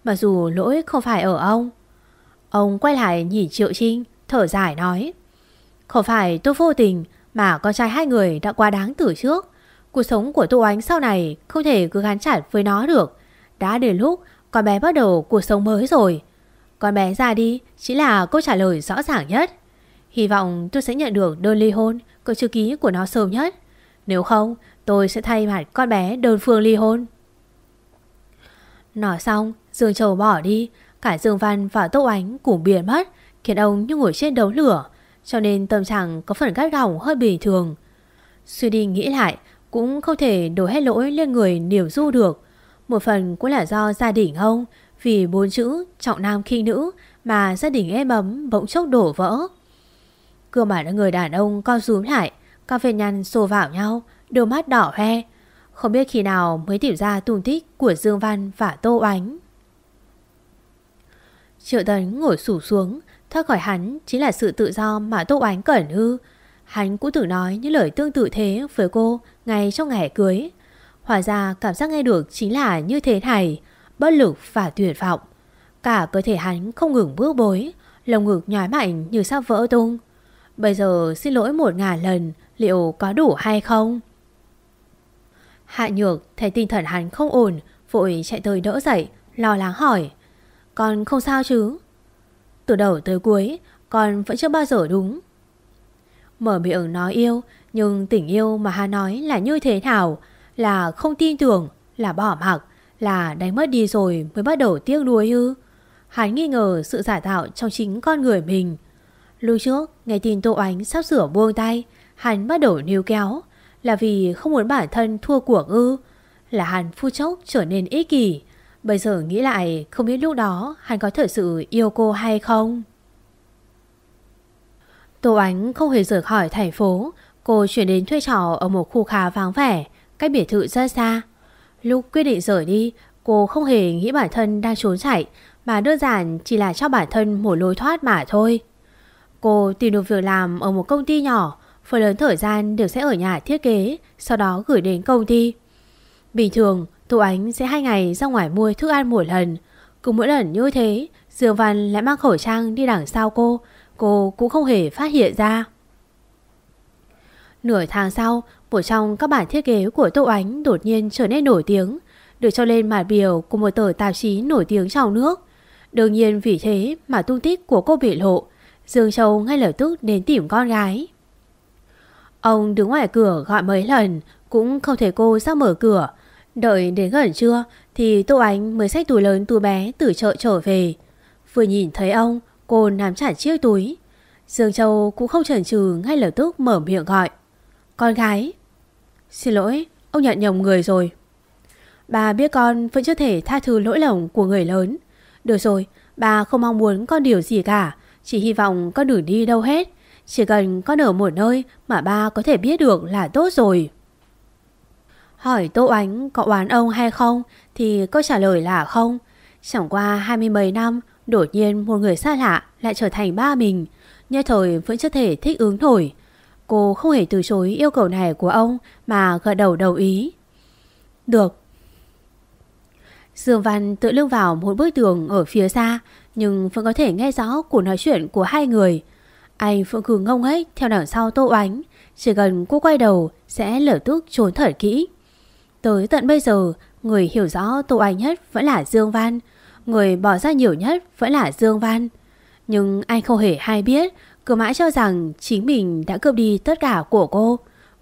Mặc dù lỗi không phải ở ông. Ông quay lại nhìn Triệu Trinh, thở dài nói. Không phải tôi vô tình mà con trai hai người đã quá đáng từ trước. Cuộc sống của Tô Ánh sau này không thể cứ gắn chặt với nó được. Đã đến lúc con bé bắt đầu cuộc sống mới rồi. Con bé ra đi chỉ là câu trả lời rõ ràng nhất. Hy vọng tôi sẽ nhận được đơn ly hôn có chữ ký của nó sớm nhất. Nếu không, tôi sẽ thay mặt con bé đơn phương ly hôn. Nói xong, Dương Châu bỏ đi, cả Dương Văn và Tô Ánh cũng biến mất, khiến ông như ngồi trên đấu lửa, cho nên tâm trạng có phần gắt gỏng hơi bình thường. Suy đi nghĩ lại, cũng không thể đổ hết lỗi lên người niềm du được. Một phần cũng là do gia đình ông vì bốn chữ trọng nam khi nữ mà gia đình êm ấm bỗng chốc đổ vỡ. Cơ mà người đàn ông co rúm lại, các vết nhăn xô vào nhau, đôi mắt đỏ hoe. Không biết khi nào mới tìm ra tung tích của Dương Văn và Tô Oánh. Triệu Tấn ngồi sủ xuống, thoát khỏi hắn chính là sự tự do mà Tô Oánh cẩn hư. Hắn cũng tự nói những lời tương tự thế với cô ngay trong ngày cưới. Hóa ra cảm giác nghe được chính là như thế này, bất lực và tuyệt vọng. Cả cơ thể hắn không ngừng bước bối, lồng ngực nhói mạnh như sắp vỡ tung. Bây giờ xin lỗi một ngàn lần, liệu có đủ hay không? Hạ nhược thấy tinh thần hắn không ổn, vội chạy tới đỡ dậy, lo lắng hỏi. Con không sao chứ? Từ đầu tới cuối, con vẫn chưa bao giờ đúng. Mở miệng nói yêu, nhưng tình yêu mà hắn nói là như thế nào? Là không tin tưởng, là bỏ mặc, là đánh mất đi rồi mới bắt đầu tiếc nuối ư? Hắn nghi ngờ sự giả tạo trong chính con người mình. Lúc trước, nghe tin Tô Ánh sắp sửa buông tay, hắn bắt đầu níu kéo. Là vì không muốn bản thân thua cuộc ư? Là hắn phu chốc trở nên ích kỷ. Bây giờ nghĩ lại, không biết lúc đó hắn có thật sự yêu cô hay không? Tô Ánh không hề rời khỏi thành phố. Cô chuyển đến thuê trọ ở một khu khá vắng vẻ, cách biệt thự rất xa. Lúc quyết định rời đi, cô không hề nghĩ bản thân đang trốn chạy, mà đơn giản chỉ là cho bản thân một lối thoát mà thôi. Cô tìm được việc làm ở một công ty nhỏ, phần lớn thời gian đều sẽ ở nhà thiết kế, sau đó gửi đến công ty. Bình thường, Tô Ánh sẽ hai ngày ra ngoài mua thức ăn một lần. Cứ mỗi lần như thế, Dương Văn lại mang khẩu trang đi đằng sau cô, cô cũng không hề phát hiện ra. Nửa tháng sau, một trong các bản thiết kế của Tô Ánh đột nhiên trở nên nổi tiếng, được cho lên mặt biểu của một tờ tạp chí nổi tiếng trong nước. Đương nhiên vì thế mà tung tích của cô bị lộ, Dương Châu ngay lập tức đến tìm con gái. Ông đứng ngoài cửa gọi mấy lần cũng không thể cô ra mở cửa. Đợi đến gần trưa thì Tô Ánh mới xách túi lớn túi bé từ chợ trở về. Vừa nhìn thấy ông, cô nắm chặt chiếc túi. Dương Châu cũng không chần chừ ngay lập tức mở miệng gọi. Con gái. Xin lỗi, ông nhận nhầm người rồi. Bà biết con vẫn chưa thể tha thứ lỗi lầm của người lớn. Được rồi, bà không mong muốn con điều gì cả. Chỉ hy vọng con đừng đi đâu hết. Chỉ cần con ở một nơi mà ba có thể biết được là tốt rồi. Hỏi Tô Ánh có oán ông hay không thì câu trả lời là không. Chẳng qua hai mươi mấy năm, đột nhiên một người xa lạ lại trở thành ba mình. Nhất thời vẫn chưa thể thích ứng nổi. Cô không hề từ chối yêu cầu này của ông mà gật đầu đồng ý. Được. Dương Văn tự lưng vào một bức tường ở phía xa nhưng vẫn có thể nghe rõ cuộc nói chuyện của hai người. Anh vẫn cứ ngông hết theo đằng sau Tô Oánh. Chỉ cần cô quay đầu sẽ lở tức trốn thở kỹ. Tới tận bây giờ, người hiểu rõ Tô ánh nhất vẫn là Dương Văn. Người bỏ ra nhiều nhất vẫn là Dương Văn. Nhưng anh không hề hay biết, cứ mãi cho rằng chính mình đã cướp đi tất cả của cô.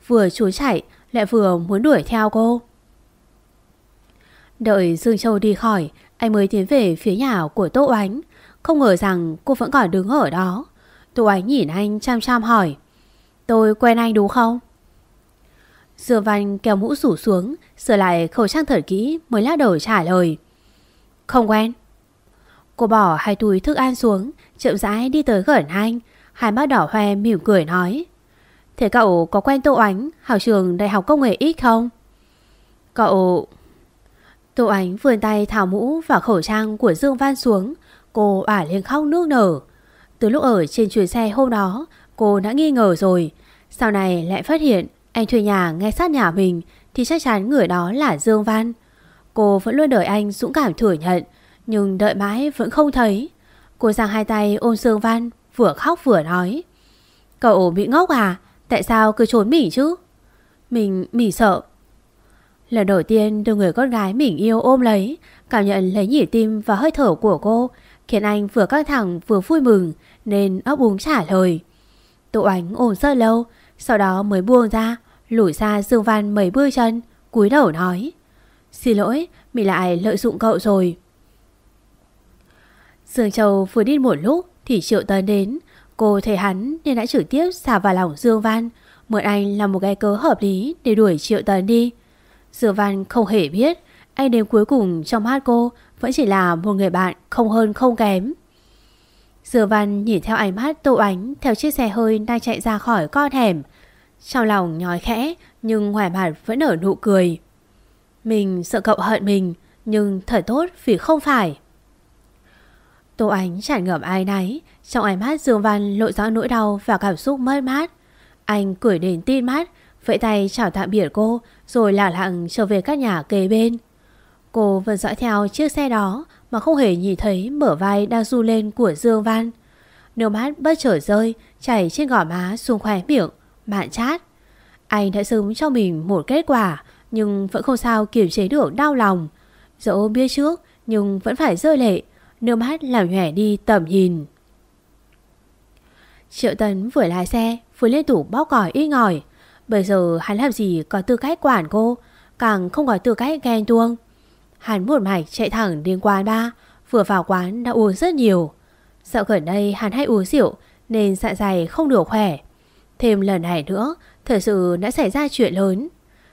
Vừa trốn chạy, lại vừa muốn đuổi theo cô. Đợi Dương Châu đi khỏi, anh mới tiến về phía nhà của Tô Oánh. Không ngờ rằng cô vẫn còn đứng ở đó. Tô Oánh nhìn anh chăm chăm hỏi. Tôi quen anh đúng không? Dương Văn kéo mũ rủ xuống, sửa lại khẩu trang thở kỹ mới lát đầu trả lời. Không quen. Cô bỏ hai túi thức ăn xuống, chậm rãi đi tới gần anh, hai mắt đỏ hoe mỉm cười nói. Thế cậu có quen Tô Ánh, học trường Đại học Công nghệ X không? Cậu... Tô Ánh vươn tay thảo mũ và khẩu trang của Dương Văn xuống, cô ả lên khóc nước nở. Từ lúc ở trên chuyến xe hôm đó, cô đã nghi ngờ rồi. Sau này lại phát hiện anh thuê nhà ngay sát nhà mình thì chắc chắn người đó là Dương Văn. Cô vẫn luôn đợi anh dũng cảm thừa nhận, nhưng đợi mãi vẫn không thấy. Cô giang hai tay ôm Dương Văn, vừa khóc vừa nói. Cậu bị ngốc à? Tại sao cứ trốn mỉ chứ? Mình, mỉ sợ. Lần đầu tiên được người con gái mình yêu ôm lấy, cảm nhận lấy nhịp tim và hơi thở của cô, khiến anh vừa căng thẳng vừa vui mừng, nên ấp úng trả lời. Tụ ánh ổn rất lâu, sau đó mới buông ra, lủi ra Dương Văn mấy bước chân, cúi đầu nói. Xin lỗi, mình lại lợi dụng cậu rồi. Dương Châu vừa đi một lúc thì Triệu Tấn đến. Cô thấy hắn nên đã trực tiếp xả vào lòng Dương Văn. Mượn anh là một cái cớ hợp lý để đuổi Triệu Tấn đi. Dương Văn không hề biết, anh đến cuối cùng trong mắt cô vẫn chỉ là một người bạn không hơn không kém. Dương Văn nhìn theo ánh mắt tô ánh, theo chiếc xe hơi đang chạy ra khỏi con hẻm. Trong lòng nhói khẽ, nhưng ngoài mặt vẫn nở nụ cười. Mình sợ cậu hận mình, nhưng thật tốt vì không phải. Tô Ánh tràn ngập ai nấy. Trong ánh mắt Dương Văn lộ rõ nỗi đau và cảm xúc mất mát. Anh cười đến tin mắt Vẫy tay chào tạm biệt cô, Rồi lả lặng trở về các nhà kế bên. Cô vẫn dõi theo chiếc xe đó Mà không hề nhìn thấy mở vai đang du lên của Dương Văn. Nước mắt bất chợt rơi, Chảy trên gò má xuống khóe miệng, Mạn chát. Anh đã sớm cho mình một kết quả, Nhưng vẫn không sao kiềm chế được đau lòng. Dẫu biết trước, Nhưng vẫn phải rơi lệ. Nước mắt làm nhòe đi tầm nhìn. Triệu Tấn vừa lái xe, Vừa lên tủ bóc còi ít ngòi. Bây giờ hắn làm gì có tư cách quản cô, Càng không có tư cách ghen tuông. Hắn một mạch chạy thẳng đến quán ba Vừa vào quán đã uống rất nhiều. Dạo gần đây hắn hay uống rượu, Nên dạ dày không được khỏe. Thêm lần này nữa, Thật sự đã xảy ra chuyện lớn.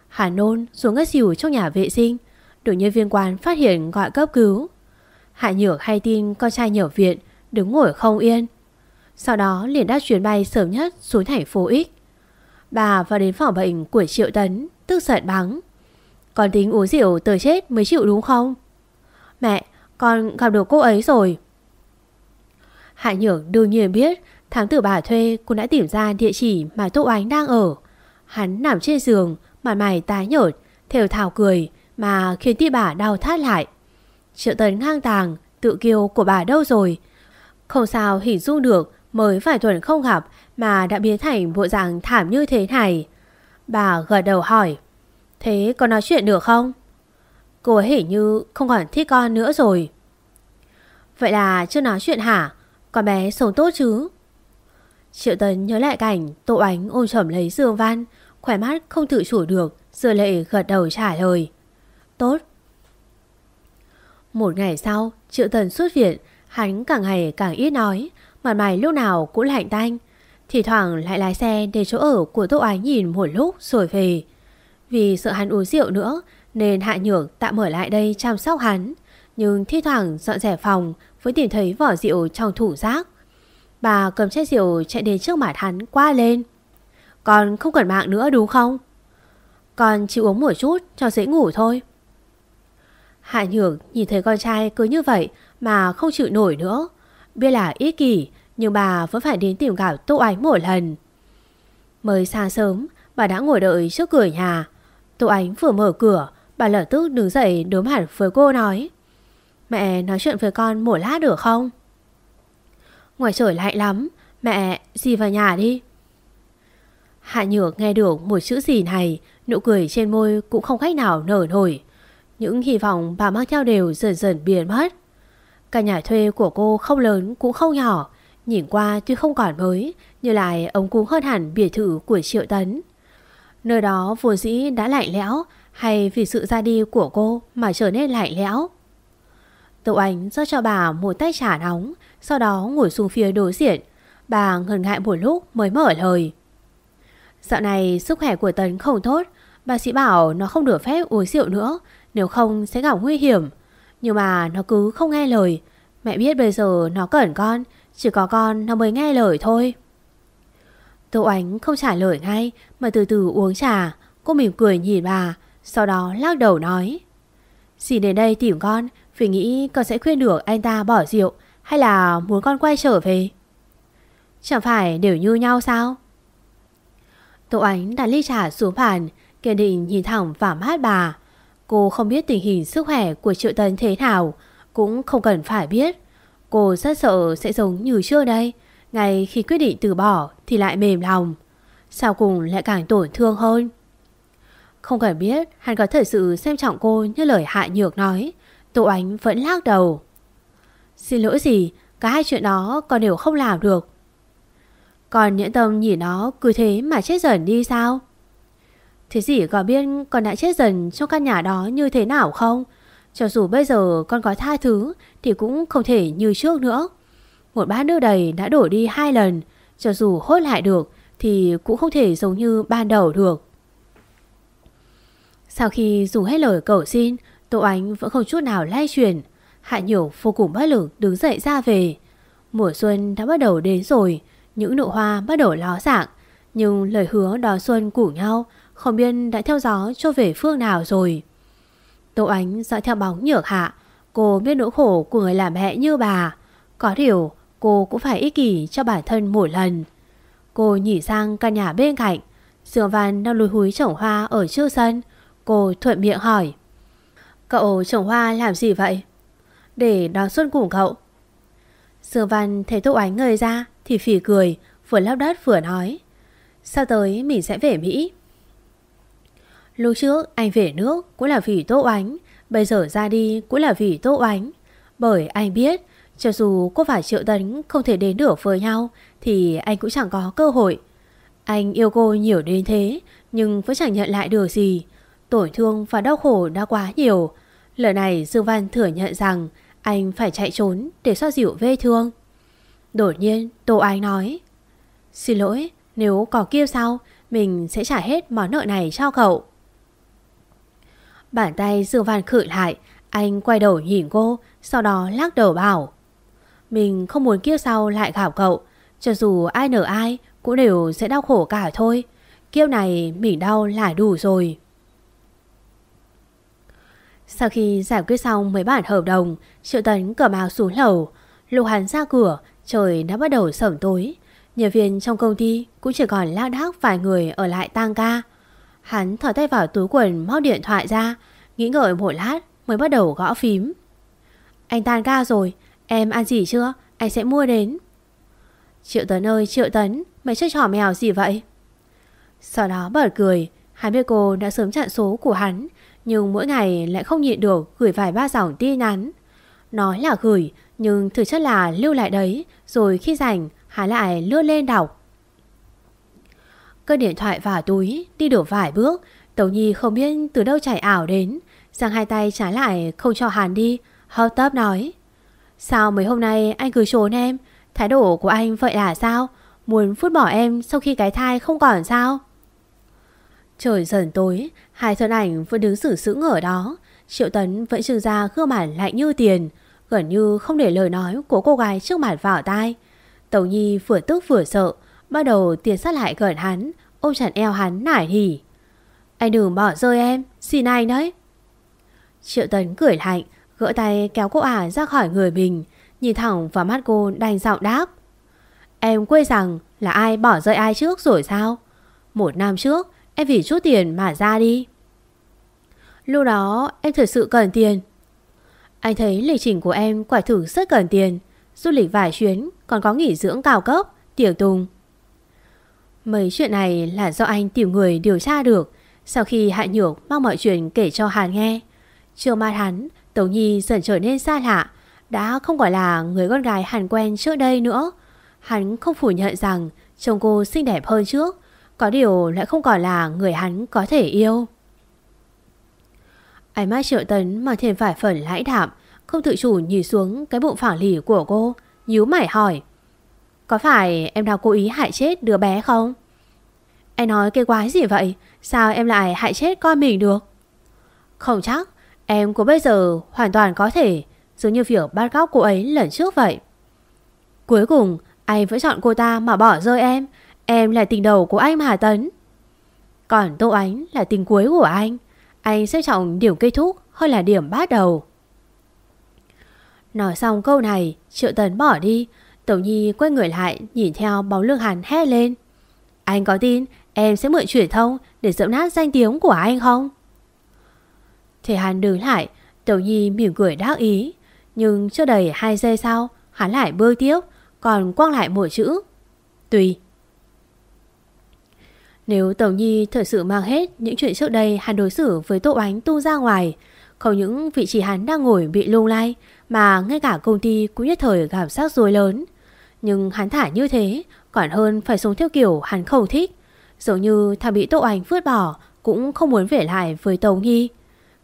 Hắn nôn, xuống ngất xỉu trong nhà vệ sinh. Được nhân viên quán phát hiện gọi cấp cứu. Hạ Nhược hay tin con trai nhở viện, Đứng ngồi không yên. Sau đó liền đáp chuyến bay sớm nhất xuống thành phố X. Bà vào đến phòng bệnh của Triệu Tấn, Tức giận bắn Con tính uống rượu tới chết mới chịu đúng không? Mẹ, Con gặp được cô ấy rồi. Hạ Nhược đương nhiên biết Tháng tử bà thuê cô đã tìm ra địa chỉ Mà Tô Ánh đang ở. Hắn nằm trên giường, Mặt mày tái nhợt, Thều thào cười Mà khiến tim bà đau thắt lại. Triệu tấn ngang tàng, tự kiêu của bà đâu rồi? Không sao hình dung được mới vài tuần không gặp mà đã biến thành bộ dạng thảm như thế này. Bà gật đầu hỏi, thế có nói chuyện được không? Cô ấy hình như không còn thích con nữa rồi. Vậy là chưa nói chuyện hả? Con bé sống tốt chứ? Triệu Tấn nhớ lại cảnh Tô Ánh ôm chầm lấy Dương Văn, khỏe mắt không tự chủ được, giờ lệ gật đầu trả lời. Tốt. Một ngày sau, Triệu thần xuất viện, hắn càng ngày càng ít nói, mặt mày lúc nào cũng lạnh tanh. Thì thoảng lại lái xe đến chỗ ở của Tô Ánh nhìn một lúc rồi về. Vì sợ hắn uống rượu nữa nên Hạ Nhược tạm ở lại đây chăm sóc hắn. Nhưng thi thoảng dọn dẹp phòng với tìm thấy vỏ rượu trong thủ rác. Bà cầm chai rượu chạy đến trước mặt hắn qua lên. Con không cần mạng nữa đúng không? Con chỉ uống một chút cho dễ ngủ thôi. Hạ Nhược nhìn thấy con trai cứ như vậy mà không chịu nổi nữa. Biết là ích kỷ nhưng bà vẫn phải đến tìm gặp Tô Ánh một lần. Mới sáng sớm, bà đã ngồi đợi trước cửa nhà. Tô Ánh vừa mở cửa, bà lập tức đứng dậy đối hẳn với cô nói. Mẹ nói chuyện với con một lát được không? Ngoài trời lạnh lắm, mẹ gì vào nhà đi. Hạ Nhược nghe được một chữ gì này, nụ cười trên môi cũng không cách nào nở nổi. Những hy vọng bà mang theo đều dần dần biến mất. Cả nhà thuê của cô không lớn cũng không nhỏ, nhìn qua tuy không còn mới, nhưng lại ống cúng hơn hẳn biệt thự của Triệu Tấn. Nơi đó vốn dĩ đã lạnh lẽo, hay vì sự ra đi của cô mà trở nên lạnh lẽo. Tự Anh rót cho bà một tách trà nóng, sau đó ngồi xuống phía đối diện. Bà ngần ngại một lúc mới mở lời. Dạo này sức khỏe của Tấn không tốt, bác sĩ bảo nó không được phép uống rượu nữa, nếu không sẽ gặp nguy hiểm. Nhưng mà nó cứ không nghe lời. Mẹ biết bây giờ nó cẩn con, chỉ có con nó mới nghe lời thôi. Tô Ánh không trả lời ngay mà từ từ uống trà. Cô mỉm cười nhìn bà, sau đó lắc đầu nói. Dì đến đây tìm con vì nghĩ con sẽ khuyên được anh ta bỏ rượu hay là muốn con quay trở về. Chẳng phải đều như nhau sao? Tô Ánh đặt ly trà xuống bàn, kiên định nhìn thẳng vào mắt bà. Cô không biết tình hình sức khỏe của Triệu Tấn thế nào, cũng không cần phải biết. Cô rất sợ sẽ giống như trước đây, ngay khi quyết định từ bỏ thì lại mềm lòng. Sau cùng lại càng tổn thương hơn. Không cần biết hắn có thật sự xem trọng cô như lời Hạ Nhược nói. Tô Ánh vẫn lắc đầu. Xin lỗi gì, cả hai chuyện đó con đều không làm được. Còn nhẫn tâm nhìn nó cứ thế mà chết dần đi sao? Thế gì có biết con đã chết dần trong căn nhà đó như thế nào không? Cho dù bây giờ con có tha thứ thì cũng không thể như trước nữa. Một bát nước đầy đã đổ đi hai lần, cho dù hốt lại được thì cũng không thể giống như ban đầu được. Sau khi dùng hết lời cầu xin, Tô Ánh vẫn không chút nào lay chuyển. Hạ Nhổ vô cùng bất lực đứng dậy ra về. Mùa xuân đã bắt đầu đến rồi, những nụ hoa bắt đầu ló dạng. Nhưng lời hứa đón xuân của nhau không biết đã theo gió cho về phương nào rồi. Tô Ánh dõi theo bóng nhược hạ. Cô biết nỗi khổ của người làm mẹ như bà. Có điều cô cũng phải ích kỷ cho bản thân một lần. Cô nhỉ sang căn nhà bên cạnh. Sương Văn đang lùi húi trồng hoa ở trước sân. Cô thuận miệng hỏi. Cậu trồng hoa làm gì vậy? Để đón xuân cùng cậu. Sương Văn thấy Tô Ánh ngời ra thì phỉ cười, vừa lắp đất vừa nói. Sao tới mình sẽ về Mỹ? Lúc trước anh về nước cũng là vì Tô Ánh, bây giờ ra đi cũng là vì Tô Ánh. Bởi anh biết, cho dù cô và Triệu Tấn không thể đến được với nhau thì anh cũng chẳng có cơ hội. Anh yêu cô nhiều đến thế nhưng vẫn chẳng nhận lại được gì. Tổn thương và đau khổ đã quá nhiều. Lời này Dương Văn thừa nhận rằng anh phải chạy trốn để xoa dịu vết thương. Đột nhiên Tô Oánh nói Xin lỗi, nếu có kia sau mình sẽ trả hết món nợ này cho cậu. Bàn tay Dương Văn khử lại, anh quay đầu nhìn cô, sau đó lắc đầu bảo. Mình không muốn kiếp sau lại gặp cậu, cho dù ai nở ai cũng đều sẽ đau khổ cả thôi. Kiếp này mình đau là đủ rồi. Sau khi giải quyết xong mấy bản hợp đồng, Triệu Tấn cởi áo xuống lầu. lục hắn ra cửa, trời đã bắt đầu sẩm tối. Nhân viên trong công ty cũng chỉ còn lác đác vài người ở lại tang ca. Hắn thỏ tay vào túi quần móc điện thoại ra, nghĩ ngợi một lát mới bắt đầu gõ phím. Anh tan ca rồi, em ăn gì chưa? Anh sẽ mua đến. Triệu Tấn ơi, Triệu Tấn, mày chơi trò mèo gì vậy? Sau đó bật cười, hắn biết cô đã sớm chặn số của hắn, nhưng mỗi ngày lại không nhịn được gửi vài ba dòng tin nhắn. Nói là gửi, nhưng thực chất là lưu lại đấy, rồi khi rảnh, hắn lại lướt lên đọc. Cất điện thoại vào túi, Đi đổ vài bước, Tống Nhi không biết từ đâu chảy ảo đến. Giang hai tay trái lại, không cho Hàn đi. Hấp tấp nói, Sao mấy hôm nay anh cứ trốn em? Thái độ của anh vậy là sao? Muốn phút bỏ em sau khi cái thai không còn sao? Trời dần tối, Hai thân ảnh vẫn đứng xử sững ở đó. Triệu Tấn vẫn trừ ra gương mặt lạnh như tiền, Gần như không để lời nói của cô gái trước mặt vào tai. Tống Nhi vừa tức vừa sợ Bắt đầu tiến sát lại gần hắn, Ôm chặt eo hắn nải hỉ Anh đừng bỏ rơi em, Xin anh đấy Triệu Tấn cười lạnh, Gỡ tay kéo cô ả ra khỏi người mình, Nhìn thẳng vào mắt cô đành giọng đáp. Em quên rằng là ai bỏ rơi ai trước rồi sao? Một năm trước, Em vì chút tiền mà ra đi. Lúc đó, em thật sự cần tiền. Anh thấy lịch trình của em quả thử rất cần tiền. Du lịch vài chuyến, Còn có nghỉ dưỡng cao cấp tiệc tùng. Mấy chuyện này là do anh tìm người điều tra được. Sau khi Hạ Nhược mang mọi chuyện kể cho Hàn nghe Chưa mắt hắn, Tống Nhi dần trở nên xa lạ. Đã không gọi là người con gái Hàn quen trước đây nữa. Hắn không phủ nhận rằng Chồng cô xinh đẹp hơn trước. Có điều lại không còn là người hắn có thể yêu. Ánh mắt triệu tấn mà thêm phải phần lãi đạm, Không tự chủ nhìn xuống cái bụng phẳng lì của cô, nhíu mày hỏi. Có phải em đang cố ý hại chết đứa bé không? Em nói cái quái gì vậy? Sao em lại hại chết con mình được? Không chắc. Em của bây giờ hoàn toàn có thể, Giống như việc bắt cóc cô ấy lần trước vậy. Cuối cùng, Anh vẫn chọn cô ta mà bỏ rơi em. Em là tình đầu của anh Hà Tấn. Còn Tô Ánh là tình cuối của anh. Anh sẽ trọng điểm kết thúc Hơn là điểm bắt đầu. Nói xong câu này, Triệu Tấn bỏ đi. Tổng Nhi quay người lại, Nhìn theo bóng lưng hắn hét lên. Anh có tin em sẽ mượn truyền thông Để dẫm nát danh tiếng của anh không? Thế hắn đứng lại, Tẩu Nhi mỉm cười đắc ý. Nhưng chưa đầy 2 giây sau, Hắn lại bơi tiếp, Còn quăng lại một chữ, Tùy. Nếu Tẩu Nhi thật sự mang hết Những chuyện trước đây hắn đối xử với Tô Ánh tu ra ngoài, Không những vị trí hắn đang ngồi bị lung lay, Mà ngay cả công ty cũng nhất thời cảm giác rối lớn. Nhưng hắn thả như thế, Còn hơn phải sống theo kiểu hắn không thích. Giống như thằng bị Tô Ánh vứt bỏ, Cũng không muốn về lại với Tống Nhi.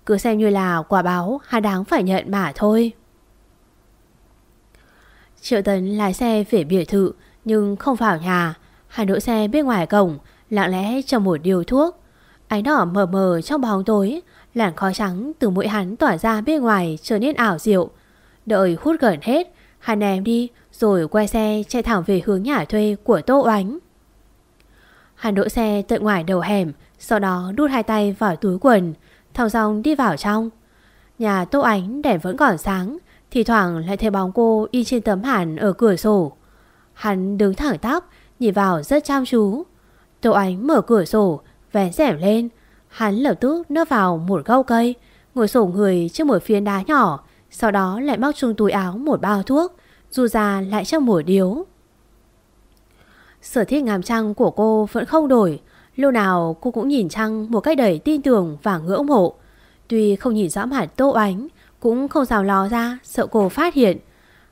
Cứ xem như là quả báo Hà đáng phải nhận mà thôi. Triệu Tấn lái xe về biệt thự, Nhưng không vào nhà. Hắn đỗ xe bên ngoài cổng, Lặng lẽ cho một điều thuốc. Ánh đỏ mờ mờ trong bóng tối, Làn khói trắng từ mũi hắn tỏa ra bên ngoài Trở nên ảo diệu. Đợi hút gần hết, Hắn ném đi rồi quay xe chạy thẳng về hướng nhà thuê của Tô Oánh. Hắn đỗ xe tận ngoài đầu hẻm, Sau đó đút hai tay vào túi quần, thong dong đi vào trong. Nhà Tô Ánh đèn vẫn còn sáng Thì thoảng lại thấy bóng cô y trên tấm hàn ở cửa sổ. Hắn đứng thẳng tắp, Nhìn vào rất chăm chú. Tô Ánh mở cửa sổ, Vén rẻm lên. Hắn lập tức nấp vào một gốc cây, Ngồi sổ người trước một phiến đá nhỏ, Sau đó lại móc trong túi áo một bao thuốc. Dù ra lại trong mùa điếu Sở thích ngàm trăng của cô vẫn không đổi lâu nào cô cũng nhìn Trăng một cách đầy tin tưởng và ngưỡng mộ. Tuy không nhìn rõ mặt Tô Ánh, cũng không rào lo ra sợ cô phát hiện.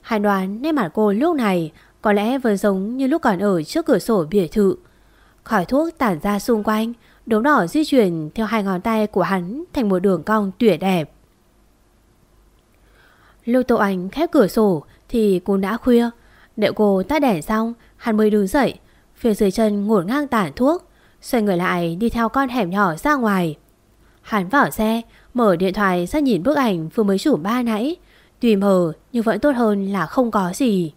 Hàn đoán nét mặt cô lúc này có lẽ vẫn giống như lúc còn ở trước cửa sổ biệt thự. Khỏi thuốc tản ra xung quanh, đốm đỏ di chuyển theo hai ngón tay của hắn thành một đường cong tuyệt đẹp. Lưu Tô Ánh khép cửa sổ thì cũng đã khuya. Đợi cô tắt đèn xong, hắn mới đứng dậy. Phía dưới chân ngổn ngang tản thuốc. Xoay người lại đi theo con hẻm nhỏ ra ngoài Hắn vào xe Mở điện thoại ra nhìn bức ảnh vừa mới chủ ba nãy Tuy mờ nhưng vẫn tốt hơn là không có gì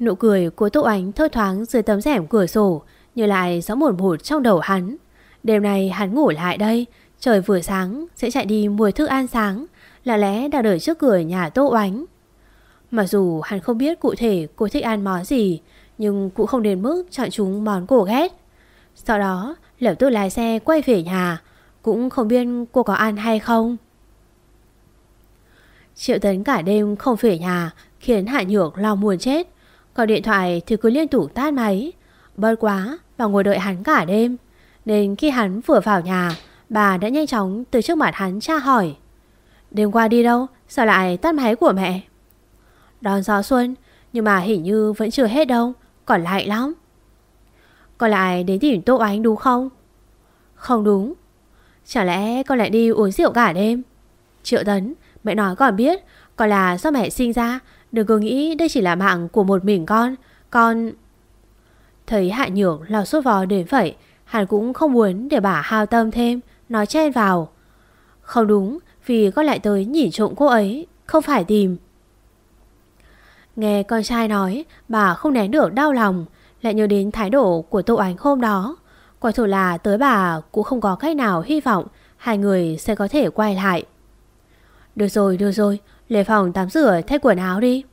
Nụ cười của Tô Ánh thơ thoáng dưới tấm rèm cửa sổ Như lại gió một một trong đầu hắn Đêm nay hắn ngủ lại đây Trời vừa sáng sẽ chạy đi mua thức ăn sáng là lẽ đã đợi trước cửa nhà Tô oánh, Mặc dù hắn không biết cụ thể cô thích ăn món gì nhưng cũng không đến mức chọn chúng món cổ ghét. Sau đó lập tức lái xe quay về nhà, cũng không biết cô có ăn hay không. Triệu tấn cả đêm không về nhà khiến Hạ Nhược lo muốn chết. Còn điện thoại thì cứ liên tục tắt máy. Bớt quá và ngồi đợi hắn cả đêm. Nên khi hắn vừa vào nhà, bà đã nhanh chóng từ trước mặt hắn tra hỏi. Đêm qua đi đâu? Sao lại tắt máy của mẹ? Đón gió xuân, nhưng mà hình như vẫn chưa hết đâu còn lạnh lắm. Con lại đến tìm Tô Ánh đúng không? Không đúng Chả lẽ con lại đi uống rượu cả đêm Triệu Tấn Mẹ nói con biết Còn là do mẹ sinh ra Đừng cứ nghĩ đây chỉ là mạng của một mình con Con Thấy Hạ Nhược lo sốt vò đến vậy Hắn cũng không muốn để bà hao tâm thêm Nói chen vào Không đúng vì con lại tới nhìn trộm cô ấy Không phải tìm. Nghe con trai nói Bà không nén được đau lòng Lại nhớ đến thái độ của Tô Ánh hôm đó. Quả thực là tới bà cũng không có cách nào hy vọng Hai người sẽ có thể quay lại. Được rồi, được rồi lê phòng tắm rửa thay quần áo đi.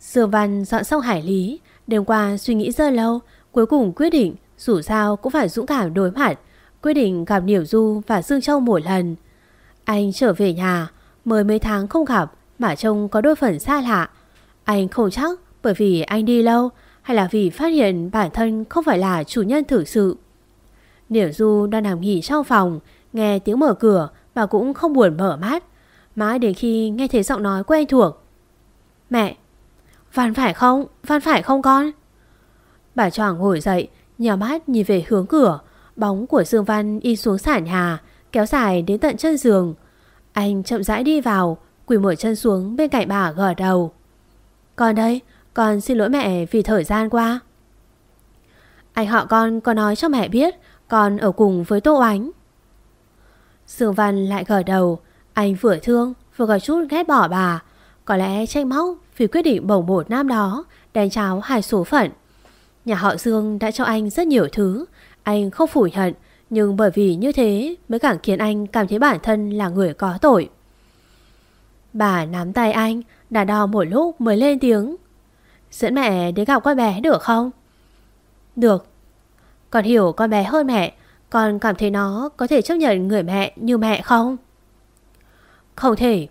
Dương Văn dọn xong hải lý Đêm qua suy nghĩ rất lâu Cuối cùng quyết định dù sao cũng phải dũng cảm đối mặt. Quyết định gặp Niểu Du và Dương Châu một lần. Anh trở về nhà, Mới mấy tháng không gặp Mà trông có đôi phần xa lạ. Anh không chắc bởi vì anh đi lâu Hay là vì phát hiện bản thân không phải là chủ nhân thực sự. Niểu Du đang nằm nghỉ trong phòng, Nghe tiếng mở cửa Và cũng không buồn mở mắt. Mãi đến khi nghe thấy giọng nói quen thuộc. Mẹ, Văn phải không? Văn phải không con? Bà Choàng ngồi dậy Nhào mắt nhìn về hướng cửa. Bóng của Dương Văn đi xuống sàn nhà Kéo dài đến tận chân giường. Anh chậm rãi đi vào, Quỳ mở chân xuống bên cạnh bà gật đầu. Con đây Con xin lỗi mẹ vì thời gian qua. Anh họ con có nói cho mẹ biết Con ở cùng với Tô Ánh Dương Văn lại gật đầu, Anh vừa thương, vừa có chút ghét bỏ bà. Có lẽ tranh móc vì quyết định bổng bột nam đó Đánh cháo hai số phận. Nhà họ Dương đã cho anh rất nhiều thứ anh không phủ nhận, Nhưng bởi vì như thế mới càng khiến anh cảm thấy bản thân là người có tội Bà nắm tay anh Đã đo một lúc mới lên tiếng Dẫn mẹ đến gặp con bé được không? Được Con hiểu con bé hơn mẹ, Con cảm thấy nó có thể chấp nhận người mẹ như mẹ không? Không thể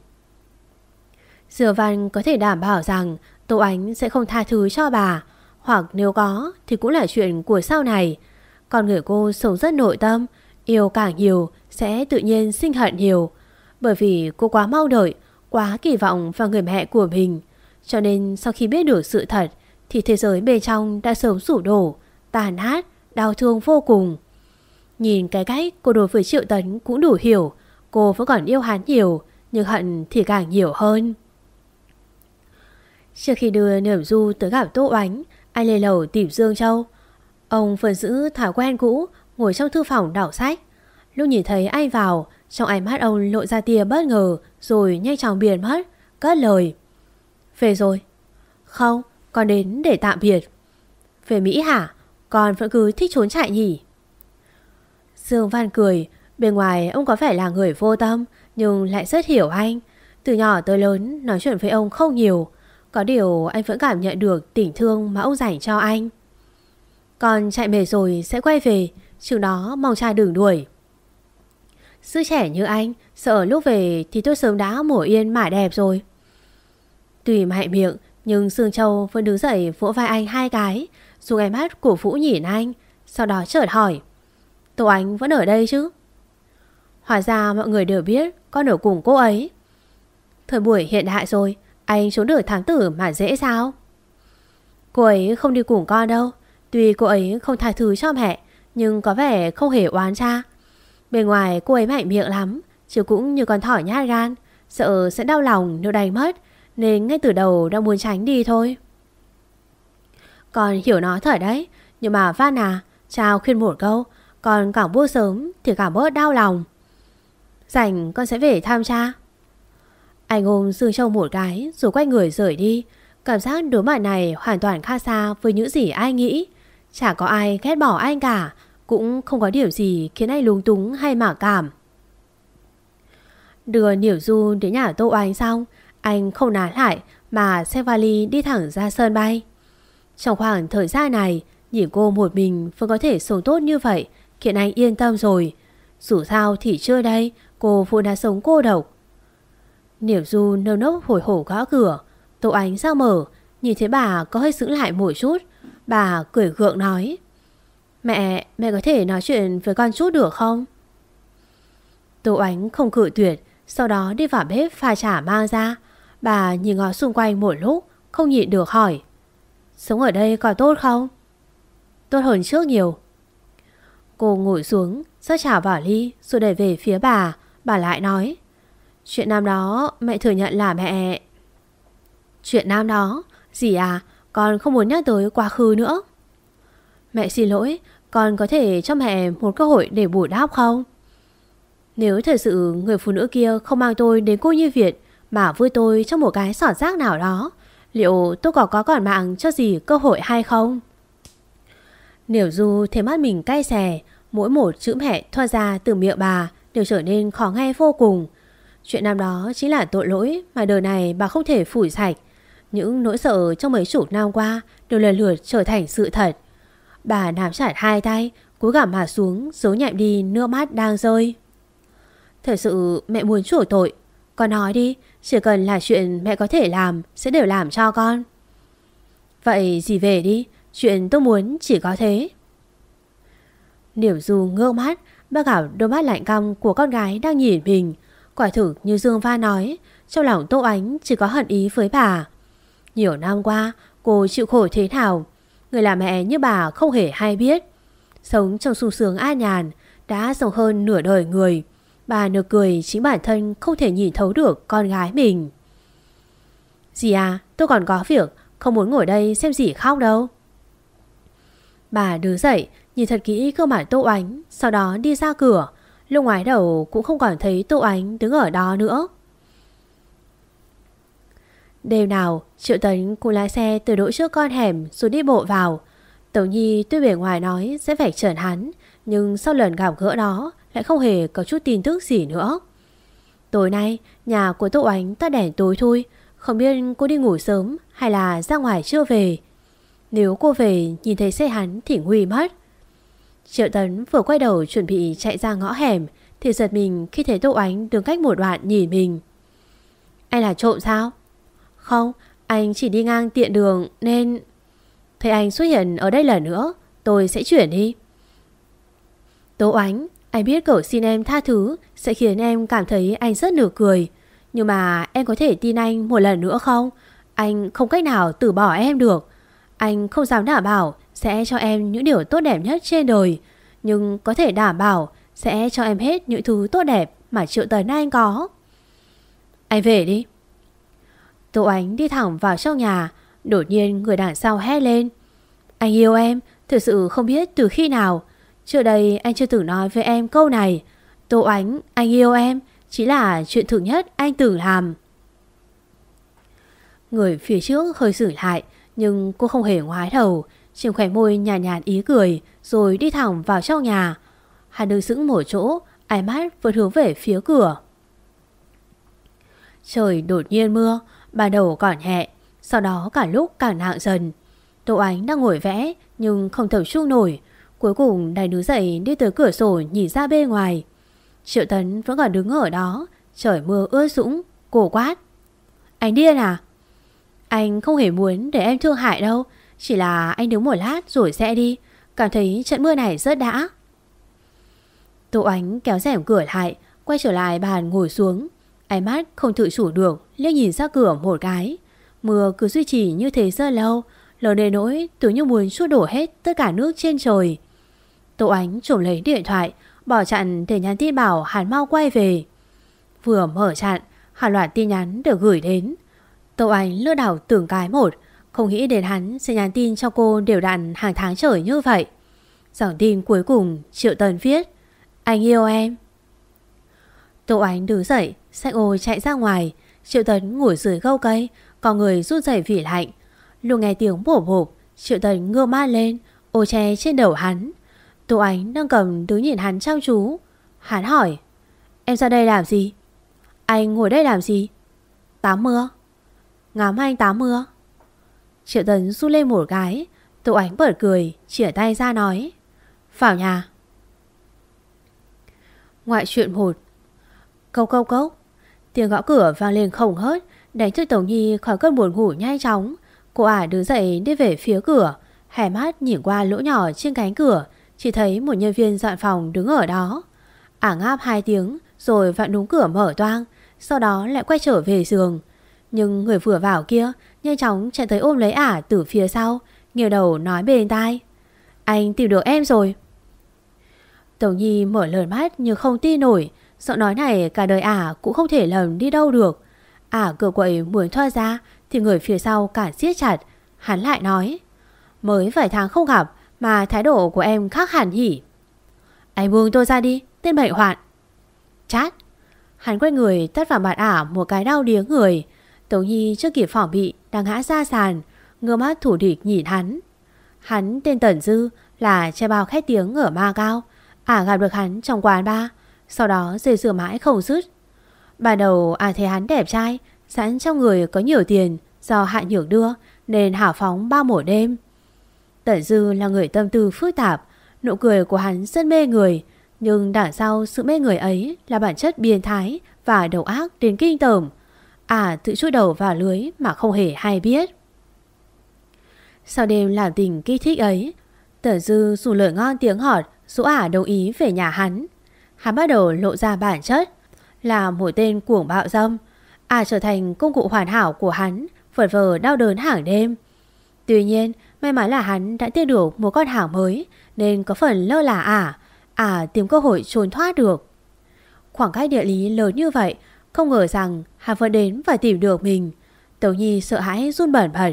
Dừa Văn có thể đảm bảo rằng Tô Ánh sẽ không tha thứ cho bà, hoặc nếu có thì cũng là chuyện của sau này còn người cô sống rất nội tâm Yêu càng nhiều sẽ tự nhiên sinh hận nhiều. Bởi vì cô quá mau đợi Quá kỳ vọng vào người mẹ của mình. Cho nên sau khi biết được sự thật Thì thế giới bên trong đã sớm sụp đổ Tàn hát, đau thương vô cùng. Nhìn cái cách cô đối với Triệu Tấn cũng đủ hiểu Cô vẫn còn yêu hắn nhiều Nhưng hận thì càng nhiều hơn. Trước khi đưa Niệm Du tới gặp Tô Oánh anh lên lầu tìm Dương Châu. Ông vẫn giữ thói quen cũ, Ngồi trong thư phòng đọc sách. Lúc nhìn thấy anh vào, Trong ánh mắt ông lộ ra tia bất ngờ, Rồi nhanh chóng biến mất, Cất lời. Về rồi. Không, con đến để tạm biệt. Về Mỹ hả? Con vẫn cứ thích trốn chạy nhỉ? Dương Văn cười, Bên ngoài ông có vẻ là người vô tâm, Nhưng lại rất hiểu anh. Từ nhỏ tới lớn, nói chuyện với ông không nhiều. Có điều anh vẫn cảm nhận được tình thương mà ông dành cho anh. Còn chạy mệt rồi sẽ quay về, chừng đó mong cha đừng đuổi. Sư trẻ như anh, sợ lúc về thì tôi sớm đã mổ yên mải đẹp rồi. Tùy mạnh miệng, nhưng Sương Châu vẫn đứng dậy vỗ vai anh hai cái, dùng em mắt cổ vũ nhìn anh, sau đó chợt hỏi. Tô Ánh vẫn ở đây chứ? Hóa ra mọi người đều biết con ở cùng cô ấy. Thời buổi hiện đại rồi, anh trốn được thám tử mà dễ sao? Cô ấy không đi cùng con đâu. Tuy cô ấy không tha thứ cho mẹ, nhưng có vẻ không hề oán cha. Bên ngoài cô ấy mạnh miệng lắm, chứ cũng như con thỏ nhát gan. Sợ sẽ đau lòng nếu đánh mất, nên ngay từ đầu đang muốn tránh đi thôi. Con hiểu nó thật đấy, nhưng mà Văn à, chào khuyên một câu, còn càng bua sớm thì càng bớt đau lòng. Rảnh con sẽ về thăm cha. Anh ôm Dương Châu một cái rồi quay người rời đi. Cảm giác đối mặt này hoàn toàn khác xa với những gì ai nghĩ. Chả có ai ghét bỏ anh cả, cũng không có điều gì khiến anh lúng túng hay mặc cảm. Đưa Niểu Du đến nhà Tô Anh xong, anh không nán lại mà xe vali đi thẳng ra sân bay. Trong khoảng thời gian này, nhìn cô một mình vẫn có thể sống tốt như vậy, khiến anh yên tâm rồi. Dù sao thì chưa đây, cô vốn đã sống cô độc, Niểu Du nâu nốc hồi hổ gõ cửa Tô Ánh sao mở Nhìn thấy bà có hơi sững lại một chút Bà cười gượng nói Mẹ, mẹ có thể nói chuyện với con chút được không? Tô Ánh không cự tuyệt Sau đó đi vào bếp pha trà mang ra Bà nhìn ngó xung quanh một lúc Không nhịn được hỏi Sống ở đây có tốt không? tốt hơn trước nhiều. Cô ngồi xuống, rót trà vào ly rồi đẩy về phía bà. Bà lại nói. Chuyện năm đó mẹ thừa nhận là mẹ... Chuyện năm đó? Gì à? Con không muốn nhắc tới quá khứ nữa. Mẹ xin lỗi, con có thể cho mẹ một cơ hội để bù đắp không? Nếu thật sự người phụ nữ kia không mang tôi đến cô như Việt mà vui tôi trong một cái sỏ rác nào đó, liệu tôi có có còn mạng cho gì cơ hội hay không? Nếu dù thấy mắt mình cay xè, mỗi một chữ mẹ thoa ra từ miệng bà đều trở nên khó nghe vô cùng. Chuyện năm đó chính là tội lỗi mà đời này bà không thể phủi sạch. Những nỗi sợ trong mấy chục năm qua đều lần lượt trở thành sự thật. Bà nắm chặt hai tay, cúi gằm mặt xuống, giấu nhẹm đi nước mắt đang rơi. Thật sự mẹ muốn chủ tội. Con nói đi, chỉ cần là chuyện mẹ có thể làm, sẽ đều làm cho con. Vậy gì về đi, chuyện tôi muốn chỉ có thế. Niểu Du ngơ mắt, bác gặp đôi mắt lạnh căm của con gái đang nhìn mình. Quả thực như Dương Pha nói, trong lòng Tô Ánh chỉ có hận ý với bà. Nhiều năm qua, cô chịu khổ thế nào? Người làm mẹ như bà không hề hay biết. Sống trong sung sướng an nhàn, đã sống hơn nửa đời người. Bà nực cười chính bản thân không thể nhìn thấu được con gái mình. Dì à, tôi còn có việc, không muốn ngồi đây xem dì khóc đâu. Bà đứng dậy, nhìn thật kỹ cơ mặt Tô Ánh, sau đó đi ra cửa. Lúc ngoái đầu cũng không còn thấy Tô Ánh đứng ở đó nữa. Đêm nào, Triệu Tấn cũng lái xe từ đỗ trước con hẻm rồi đi bộ vào. Tống Nhi tuy bề ngoài nói sẽ phải trần hắn, nhưng sau lần gặp gỡ đó lại không hề có chút tin tức gì nữa. Tối nay, nhà của Tô Ánh tắt đèn tối thôi, không biết cô đi ngủ sớm hay là ra ngoài chưa về. Nếu cô về nhìn thấy xe hắn thì nguy mất. Triệu Tấn vừa quay đầu chuẩn bị chạy ra ngõ hẻm thì giật mình khi thấy Tô Ánh đứng cách một đoạn nhìn mình. Anh là trộm sao? Không, anh chỉ đi ngang tiện đường nên... Thấy anh xuất hiện ở đây lần nữa, tôi sẽ chuyển đi. Tố Ánh, anh biết cậu xin em tha thứ sẽ khiến em cảm thấy anh rất nửa cười. Nhưng mà em có thể tin anh một lần nữa không? Anh không cách nào từ bỏ em được. Anh không dám đảm bảo sẽ cho em những điều tốt đẹp nhất trên đời. Nhưng có thể đảm bảo sẽ cho em hết những thứ tốt đẹp mà Triệu Tấn Anh có. Anh về đi. Tô Ánh đi thẳng vào trong nhà, đột nhiên người đằng sau hét lên. Anh yêu em, thực sự không biết từ khi nào. Trước đây anh chưa từng nói với em câu này. Tô Ánh, anh yêu em, chỉ là chuyện thường nhất anh từng làm. Người phía trước hơi xử lại, nhưng cô không hề ngoái đầu, chỉ khỏe môi nhàn nhạt, nhạt ý cười, rồi đi thẳng vào trong nhà. Hắn đứng sững một chỗ, ánh mắt vẫn hướng về phía cửa. Trời đột nhiên mưa, Ban đầu còn nhẹ Sau đó cả lúc càng nặng dần. Tô Ánh đang ngồi vẽ, Nhưng không thở chung nổi. Cuối cùng đành đứng dậy đi tới cửa sổ nhìn ra bên ngoài. Triệu Tấn vẫn còn đứng ở đó, Trời mưa ướt sũng, Cổ quát. Anh điên à? Anh không hề muốn để em thương hại đâu, Chỉ là anh đứng một lát rồi sẽ đi. Cảm thấy trận mưa này rất đã. Tô Ánh kéo rèm cửa lại, Quay trở lại bàn ngồi xuống. Ánh mắt không tự chủ được, liếc nhìn ra cửa một cái. Mưa cứ duy trì như thế rất lâu Lớn đến nỗi tưởng như muốn suốt đổ hết tất cả nước trên trời. Tô Ánh trộm lấy điện thoại, Bỏ chặn để nhắn tin bảo hắn mau quay về. Vừa mở chặn, Hàng loạt tin nhắn được gửi đến. Tô Ánh lướt đảo tưởng cái một, Không nghĩ đến hắn sẽ nhắn tin cho cô đều đặn hàng tháng trời như vậy. Giọng tin cuối cùng, Triệu Tần viết, Anh yêu em. Tô Ánh đứng dậy Xanh ô chạy ra ngoài. Triệu Tấn ngồi dưới gâu cây, Có người rút dậy vì lạnh. Lúc nghe tiếng bổ bộp, Triệu Tấn ngơ ma lên, Ô che trên đầu hắn. Tô Ánh đang cầm đứng nhìn hắn trao chú. Hắn hỏi, Em ra đây làm gì? Anh ngồi đây làm gì? Tắm mưa Ngắm anh tắm mưa Triệu Tấn rút lên một cái, Tô Ánh bật cười, Chỉa tay ra nói, Vào nhà. Ngoại chuyện một. Câu câu câu Tiếng gõ cửa vang lên không hớt Đánh thức Tổng Nhi khỏi cơn buồn ngủ nhanh chóng. Cô ả đứng dậy đi về phía cửa Hẻ mắt nhìn qua lỗ nhỏ trên cánh cửa, Chỉ thấy một nhân viên dọn phòng đứng ở đó. Ả ngáp hai tiếng, Rồi vặn đúng cửa mở toang, Sau đó lại quay trở về giường. Nhưng người vừa vào kia Nhanh chóng chạy tới ôm lấy ả từ phía sau Nghiều đầu nói bên tai. Anh tìm được em rồi. Tổng Nhi mở lời mắt như không tin nổi Giọng nói này cả đời ả cũng không thể lầm đi đâu được. Ả cửa quậy muốn thoát ra Thì người phía sau cả siết chặt. Hắn lại nói, Mới vài tháng không gặp Mà thái độ của em khác hẳn hỉ Anh buông tôi ra đi, Tên bệnh hoạn. Chát. Hắn quay người tắt vào mặt ả một cái đau điếng người. Tống Nhi chưa kịp phỏng bị Đang ngã ra sàn, Ngơ mắt thủ địch nhìn hắn. Hắn tên Tần Dư là che bao khét tiếng ở Ma Cao. Ả gặp được hắn trong quán ba sau đó dây rửa mãi không dứt. Ban đầu à thấy hắn đẹp trai, Sẵn trong người có nhiều tiền, Do hạ nhược đưa, Nên hảo phóng ba mổ đêm. Tần Dư là người tâm tư phức tạp, Nụ cười của hắn rất mê người, Nhưng đằng sau sự mê người ấy Là bản chất biên thái Và đầu ác đến kinh tởm. À tự chui đầu vào lưới Mà không hề hay biết. Sau đêm làm tình kích thích ấy Tần Dư dù lời ngon tiếng họt Dũ ả đồng ý về nhà hắn Hắn bắt đầu lộ ra bản chất, Là một tên cuồng bạo dâm à trở thành công cụ hoàn hảo của hắn Vật vờ đau đớn hàng đêm. Tuy nhiên, may mắn là hắn đã tiêu được một con hàng mới, Nên có phần lơ là ả à tìm cơ hội trốn thoát được. Khoảng cách địa lý lớn như vậy, Không ngờ rằng hắn vẫn đến và tìm được mình. Tấu Nhi sợ hãi run bẩn bật.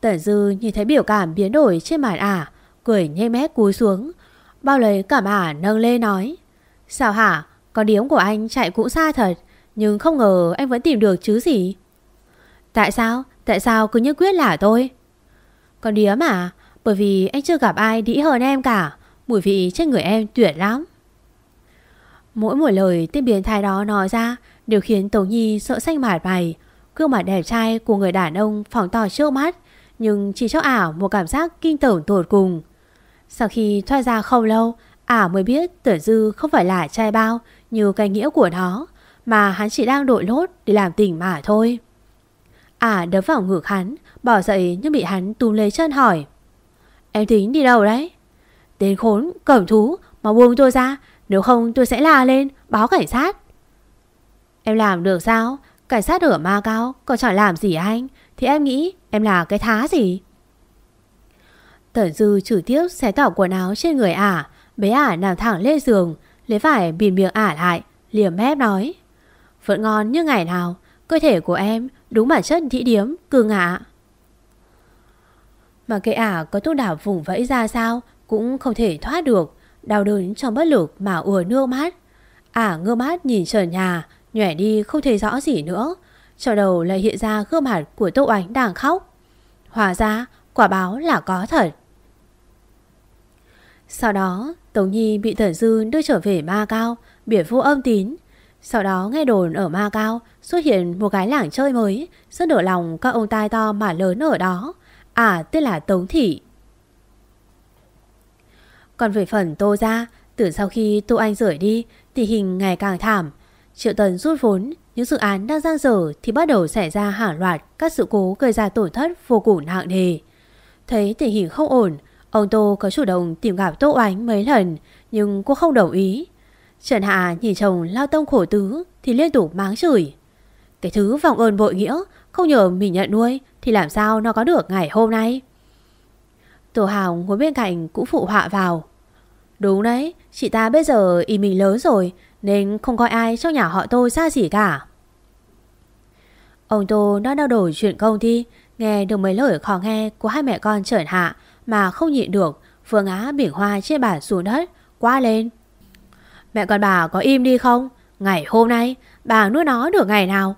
Tần Dư nhìn thấy biểu cảm biến đổi trên mặt ả cười nhếch mép cúi xuống. Bao lấy cảm ả nâng Lê nói. Sao hả? Con điếm của anh chạy cũng xa thật. Nhưng không ngờ anh vẫn tìm được chứ gì. Tại sao? Tại sao cứ nhất quyết là tôi? Con điếm à? Bởi vì anh chưa gặp ai đĩ hơn em cả. Mùi vị trên người em tuyệt lắm. Mỗi một lời tên biến thái đó nói ra đều khiến Tống Nhi sợ xanh mạt mày. Gương mặt đẹp trai của người đàn ông phóng to trước mắt, nhưng chỉ cho ảo một cảm giác kinh tởm tột cùng. Sau khi thoát ra không lâu, ả mới biết Tử Dư không phải là trai bao như cái nghĩa của nó, mà hắn chỉ đang đội lốt để làm tình mà thôi. Ả đấm vào ngực hắn, bỏ dậy nhưng bị hắn túm lấy chân hỏi. Em tính đi đâu đấy? Tên khốn, cẩm thú, mà buông tôi ra, nếu không tôi sẽ la lên, báo cảnh sát. Em làm được sao? Cảnh sát ở Ma Cao, còn chẳng làm gì anh? Thì em nghĩ em là cái thá gì? Tần Dư chủ tiếp xé tỏ quần áo trên người ả. Bế ả nằm thẳng lên giường, Lấy vải bìm miệng ả lại, Liềm mép nói, Vẫn ngon như ngày nào, Cơ thể của em đúng bản chất thị điếm cường ngạ. Mà kệ ả có thuốc đảo vùng vẫy ra sao Cũng không thể thoát được, Đau đớn trong bất lực mà ùa nước mắt Ả ngơ mắt nhìn trần nhà, nhòe đi không thấy rõ gì nữa. Cho đầu lại hiện ra gương mặt của Tô Ánh đang khóc. Hòa ra quả báo là có thật sau đó, Tống Nhi bị Tần Dư đưa trở về Ma Cao, Biển vô âm tín. Sau đó, nghe đồn ở Ma Cao Xuất hiện một gái làng chơi mới, Rất đổ lòng các ông tai to mà lớn ở đó. À tên là Tống Thị. Còn về phần Tô Gia, Từ sau khi Tô Anh rời đi Tình hình ngày càng thảm. Triệu Tần rút vốn, Những dự án đang giang dở Thì bắt đầu xảy ra hàng loạt Các sự cố gây ra tổn thất vô cùng nặng nề. Thấy tình hình không ổn Ông Tô có chủ động tìm gặp Tô Oánh mấy lần, Nhưng cô không đồng ý. Trần Hạ nhìn chồng lao tông khổ tứ Thì liên tục máng chửi. Cái thứ vòng ơn bội nghĩa, Không nhờ mình nhận nuôi Thì làm sao nó có được ngày hôm nay? Tổ Hào ngồi bên cạnh cũng phụ họa vào. Đúng đấy, Chị ta bây giờ ý mình lớn rồi, Nên không coi ai trong nhà họ tôi xa xỉ cả. Ông Tô đã đau đổi chuyện công ty Nghe được mấy lời khó nghe của hai mẹ con Trần Hạ mà không nhịn được, Phương Á biển hoa trên bàn xuống đất Quá lên. Mẹ con bà có im đi không? Ngày hôm nay, bà nuôi nó được ngày nào?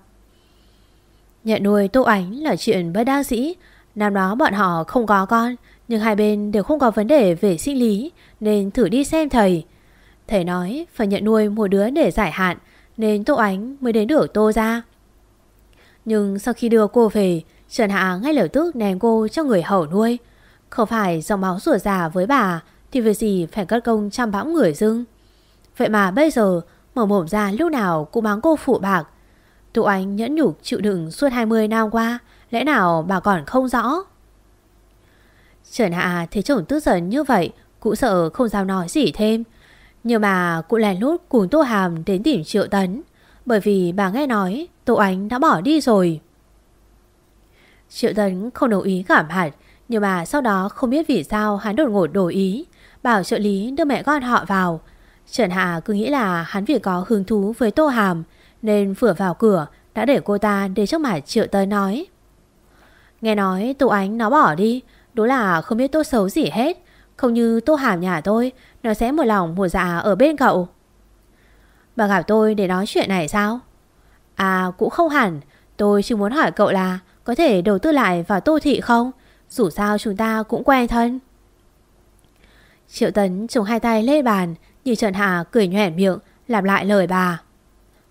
Nhận nuôi Tô Ánh là chuyện bất đa sĩ Năm đó bọn họ không có con, Nhưng hai bên đều không có vấn đề về sinh lý, Nên thử đi xem thầy. Thầy nói phải nhận nuôi một đứa để giải hạn, Nên Tô Ánh mới đến được Tô ra. Nhưng sau khi đưa cô về, Trần Hạ ngay lập tức ném cô cho người hầu nuôi không phải dòng máu rủa già với bà, Thì việc gì phải cất công chăm bão người dưng Vậy mà bây giờ, Mở mồm ra lúc nào cũng mắng cô phụ bạc. Tụ anh nhẫn nhục chịu đựng suốt 20 năm qua, Lẽ nào bà còn không rõ? Trần Hạ thấy chồng tức giận như vậy, Cũng sợ không dám nói gì thêm. Nhưng mà cụ lèn lút cùng Tô Hàm đến tìm Triệu Tấn, Bởi vì bà nghe nói Tô anh đã bỏ đi rồi. Triệu Tấn không đồng ý cảm hạt nhưng mà sau đó không biết vì sao hắn đột ngột đổi ý, bảo trợ lý đưa mẹ con họ vào. Trần Hạ cứ nghĩ là hắn vì có hứng thú với Tô Hàm nên vừa vào cửa đã để cô ta đến trước mặt Triệu Tới nói. Nghe nói Tô Ánh nó bỏ đi, đúng là không biết tốt xấu gì hết. Không như Tô Hàm nhà tôi, nó sẽ một lòng một dạ ở bên cậu. Bà gặp tôi để nói chuyện này sao? À cũng không hẳn, tôi chỉ muốn hỏi cậu là có thể đầu tư lại vào Tô Thị không? Dù sao chúng ta cũng quen thân. Triệu Tấn trùng hai tay lên bàn, như Trần Hà cười nhoẻn miệng, làm lại lời bà.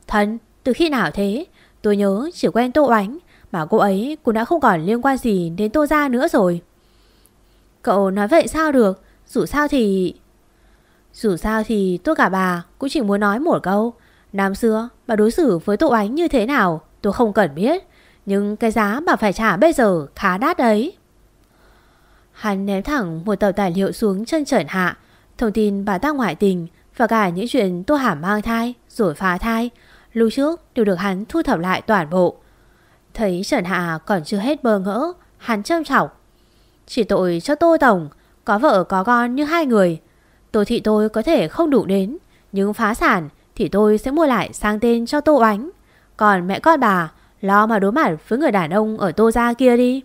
Thân, từ khi nào thế? Tôi nhớ chỉ quen Tô Oánh, mà cô ấy cũng đã không còn liên quan gì đến Tô Gia nữa rồi. Cậu nói vậy sao được? Dù sao thì... Dù sao thì tôi cả bà cũng chỉ muốn nói một câu. Năm xưa bà đối xử với Tô Oánh như thế nào tôi không cần biết. Nhưng cái giá bà phải trả bây giờ khá đắt đấy. Hắn ném thẳng một tờ tài liệu xuống chân trần hạ. Thông tin bà ta ngoại tình và cả những chuyện Tô Hàm mang thai rồi phá thai. Lúc trước đều được hắn thu thập lại toàn bộ. Thấy Trần Hạ còn chưa hết bơ ngỡ, hắn châm chọc. Chỉ tội cho Tô Tổng, có vợ có con như hai người. Tô thị tôi có thể không đủ đến, nhưng phá sản thì tôi sẽ mua lại sang tên cho Tô Oánh. Còn mẹ con bà, lo mà đối mặt với người đàn ông ở Tô Gia kia đi.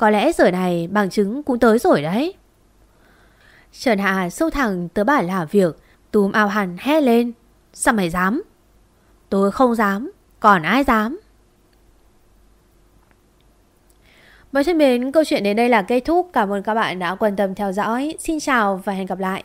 Có lẽ giờ này bằng chứng cũng tới rồi đấy. Trần Hạ sâu thẳng tới bản làm việc, túm ao hẳn hét lên. Sao mày dám? Tôi không dám, còn ai dám? Mọi thân mến, câu chuyện đến đây là kết thúc. Cảm ơn các bạn đã quan tâm theo dõi. Xin chào và hẹn gặp lại.